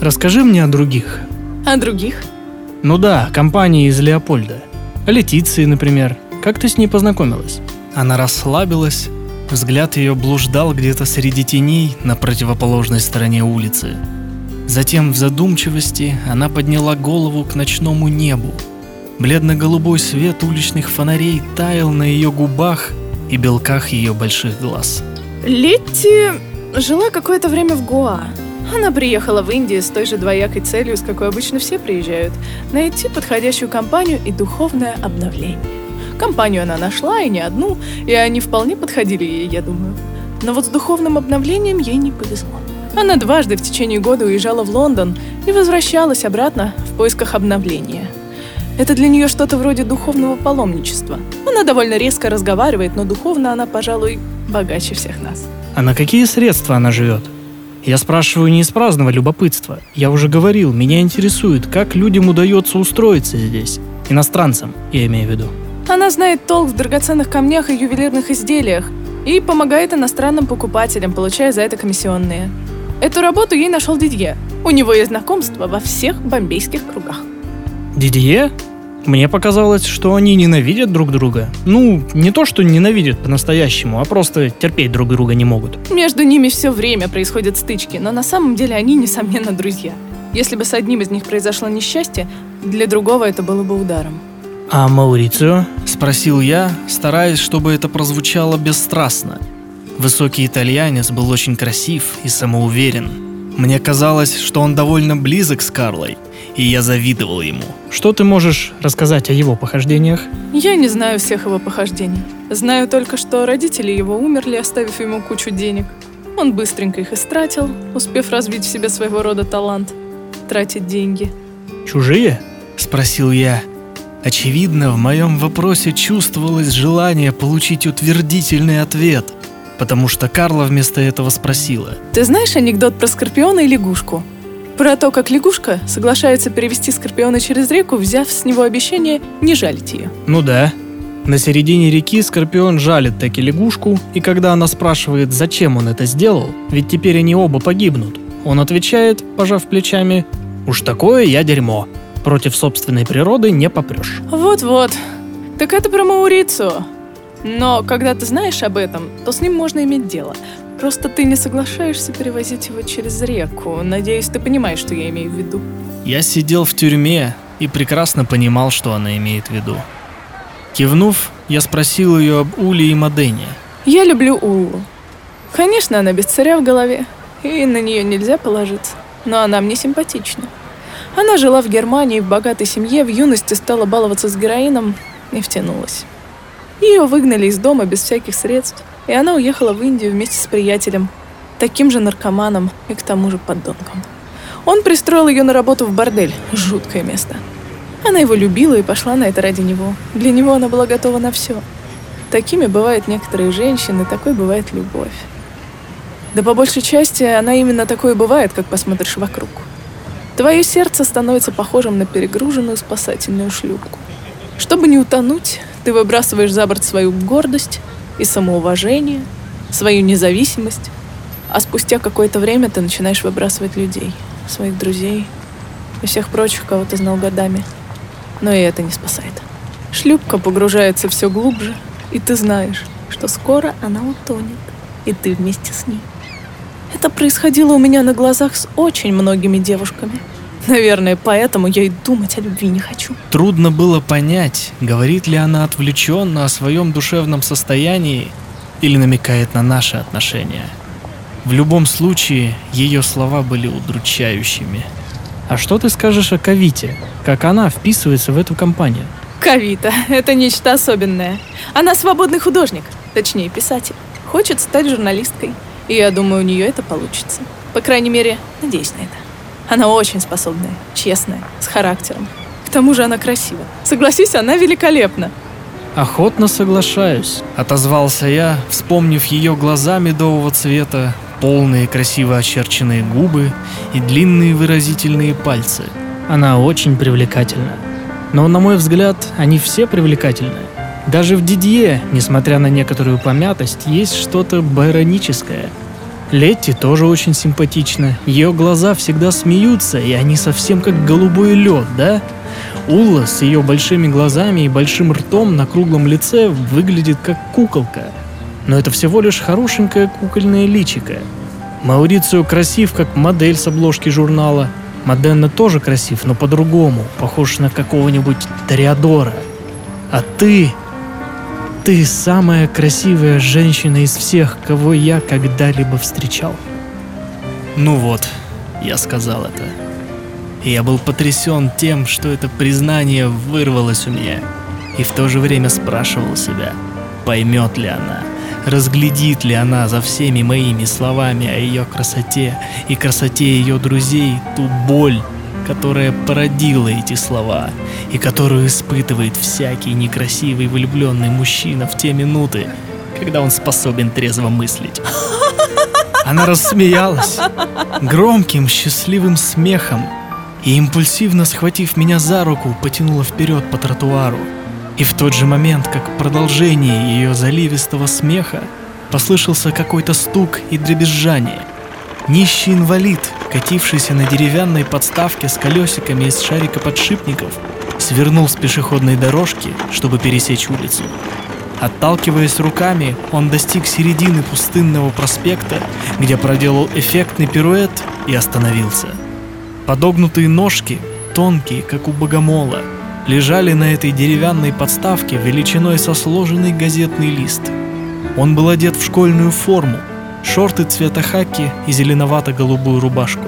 Расскажи мне о других. А других? Ну да, компании из Леопольда. О Летиции, например. Как ты с ней познакомилась? Она расслабилась, взгляд ее блуждал где-то среди теней на противоположной стороне улицы. Затем в задумчивости она подняла голову к ночному небу. Бледно-голубой свет уличных фонарей таял на ее губах и белках ее больших глаз. Летти жила какое-то время в Гоа. Она приехала в Индию с той же двоякой целью, с какой обычно все приезжают – найти подходящую компанию и духовное обновление. Компанию она нашла, и не одну, и они вполне подходили ей, я думаю. Но вот с духовным обновлением ей не повезло. Она дважды в течение года уезжала в Лондон и возвращалась обратно в поисках обновления. Это для нее что-то вроде духовного паломничества. Она довольно резко разговаривает, но духовно она, пожалуй, богаче всех нас. А на какие средства она живет? Я спрашиваю не из праздного любопытства. Я уже говорил, меня интересует, как людям удается устроиться здесь. Иностранцам, я имею в виду. Она знает толк в драгоценных камнях и ювелирных изделиях и помогает иностранным покупателям, получая за это комиссионные. Эту работу ей нашел Дидье. У него есть знакомство во всех бомбейских кругах. Дидье? Мне показалось, что они ненавидят друг друга. Ну, не то, что ненавидят по-настоящему, а просто терпеть друг друга не могут. Между ними все время происходят стычки, но на самом деле они, несомненно, друзья. Если бы с одним из них произошло несчастье, для другого это было бы ударом. А Маурицио? Спросил я, стараясь, чтобы это прозвучало бесстрастно. Высокий итальянец был очень красив и самоуверен. Мне казалось, что он довольно близок с Карлой, и я завидовал ему. Что ты можешь рассказать о его похождениях? Я не знаю всех его похождений. Знаю только, что родители его умерли, оставив ему кучу денег. Он быстренько их истратил, успев развить в себе своего рода талант. Тратить деньги. Чужие? Спросил я. Очевидно, в моем вопросе чувствовалось желание получить утвердительный ответ, потому что Карла вместо этого спросила. Ты знаешь анекдот про скорпиона и лягушку? Про то, как лягушка соглашается перевести скорпиона через реку, взяв с него обещание не жалить ее. Ну да. На середине реки Скорпион жалит таки лягушку, и когда она спрашивает, зачем он это сделал, ведь теперь они оба погибнут, он отвечает, пожав плечами, «Уж такое я дерьмо. Против собственной природы не попрешь». Вот-вот. Так это про Маурицу. Но когда ты знаешь об этом, то с ним можно иметь дело. Просто ты не соглашаешься перевозить его через реку. Надеюсь, ты понимаешь, что я имею в виду. Я сидел в тюрьме и прекрасно понимал, что она имеет в виду. Кивнув, я спросил ее об Уле и Мадене. Я люблю Уллу. Конечно, она без царя в голове, и на нее нельзя положиться. Но она мне симпатична. Она жила в Германии в богатой семье, в юности стала баловаться с героином и втянулась. Ее выгнали из дома без всяких средств, и она уехала в Индию вместе с приятелем, таким же наркоманом и к тому же подонком. Он пристроил ее на работу в бордель, жуткое место. Она его любила и пошла на это ради него. Для него она была готова на все. Такими бывают некоторые женщины, такой бывает любовь. Да по большей части она именно такое бывает, как посмотришь вокруг. Твое сердце становится похожим на перегруженную спасательную шлюпку. Чтобы не утонуть, ты выбрасываешь за борт свою гордость и самоуважение, свою независимость, а спустя какое-то время ты начинаешь выбрасывать людей, своих друзей и всех прочих, кого ты знал годами. Но и это не спасает. Шлюпка погружается все глубже, и ты знаешь, что скоро она утонет, и ты вместе с ней. Это происходило у меня на глазах с очень многими девушками. Наверное, поэтому я и думать о любви не хочу. Трудно было понять, говорит ли она отвлеченно о своем душевном состоянии или намекает на наши отношения. В любом случае, ее слова были удручающими. А что ты скажешь о Кавите? Как она вписывается в эту компанию? Кавита — это нечто особенное. Она свободный художник, точнее писатель. Хочет стать журналисткой. И я думаю, у нее это получится. По крайней мере, надеюсь на это. Она очень способная, честная, с характером. К тому же она красива. Согласись, она великолепна. Охотно соглашаюсь, отозвался я, вспомнив ее глаза медового цвета, полные красиво очерченные губы и длинные выразительные пальцы. Она очень привлекательна. Но, на мой взгляд, они все привлекательны. Даже в Дидье, несмотря на некоторую помятость, есть что-то байроническое. Летти тоже очень симпатична. Ее глаза всегда смеются, и они совсем как голубой лед, да? Улла с ее большими глазами и большим ртом на круглом лице выглядит как куколка. Но это всего лишь хорошенькое кукольное личико. Маурицио красив, как модель с обложки журнала. Моденна тоже красив, но по-другому, похож на какого-нибудь Тореадора. А ты... Ты самая красивая женщина из всех, кого я когда-либо встречал. Ну вот, я сказал это. Я был потрясен тем, что это признание вырвалось у меня. И в то же время спрашивал себя, поймет ли она, разглядит ли она за всеми моими словами о ее красоте и красоте ее друзей ту боль, которая породила эти слова и которую испытывает всякий некрасивый влюбленный мужчина в те минуты, когда он способен трезво мыслить. Она рассмеялась громким счастливым смехом и, импульсивно схватив меня за руку, потянула вперед по тротуару. И в тот же момент, как продолжение ее заливистого смеха, послышался какой-то стук и дребезжание. Нищий инвалид, катившийся на деревянной подставке с колесиками из шарикоподшипников, свернул с пешеходной дорожки, чтобы пересечь улицу. Отталкиваясь руками, он достиг середины пустынного проспекта, где проделал эффектный пируэт и остановился. Подогнутые ножки, тонкие, как у богомола, лежали на этой деревянной подставке величиной со сложенный газетный лист. Он был одет в школьную форму, шорты цвета хаки и зеленовато-голубую рубашку.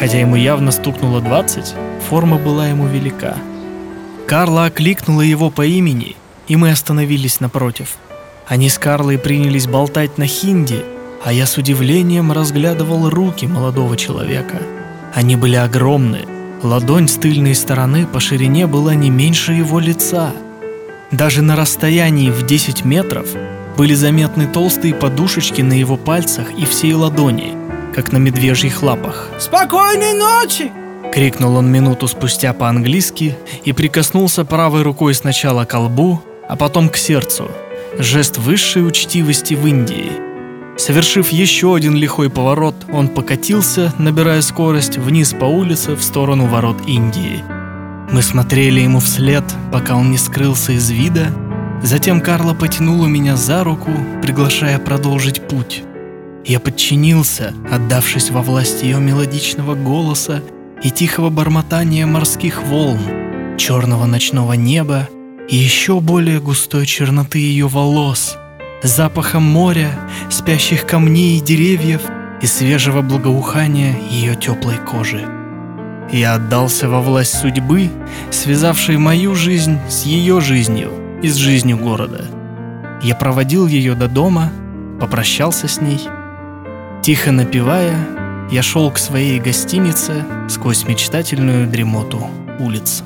Хотя ему явно стукнуло 20, форма была ему велика. Карла окликнула его по имени, и мы остановились напротив. Они с Карлой принялись болтать на хинди, а я с удивлением разглядывал руки молодого человека. Они были огромны, ладонь с тыльной стороны по ширине была не меньше его лица. Даже на расстоянии в 10 метров были заметны толстые подушечки на его пальцах и всей ладони, как на медвежьих лапах. Спокойной ночи! Крикнул он минуту спустя по-английски и прикоснулся правой рукой сначала к лбу, а потом к сердцу. Жест высшей учтивости в Индии. Совершив еще один лихой поворот, он покатился, набирая скорость, вниз по улице в сторону ворот Индии. Мы смотрели ему вслед, пока он не скрылся из вида. Затем Карла потянула меня за руку, приглашая продолжить путь. Я подчинился, отдавшись во власть ее мелодичного голоса и тихого бормотания морских волн, черного ночного неба и еще более густой черноты ее волос, запаха моря, спящих камней и деревьев и свежего благоухания ее теплой кожи. Я отдался во власть судьбы, связавшей мою жизнь с ее жизнью и с жизнью города. Я проводил ее до дома, попрощался с ней. Тихо напевая, я шел к своей гостинице сквозь мечтательную дремоту улиц.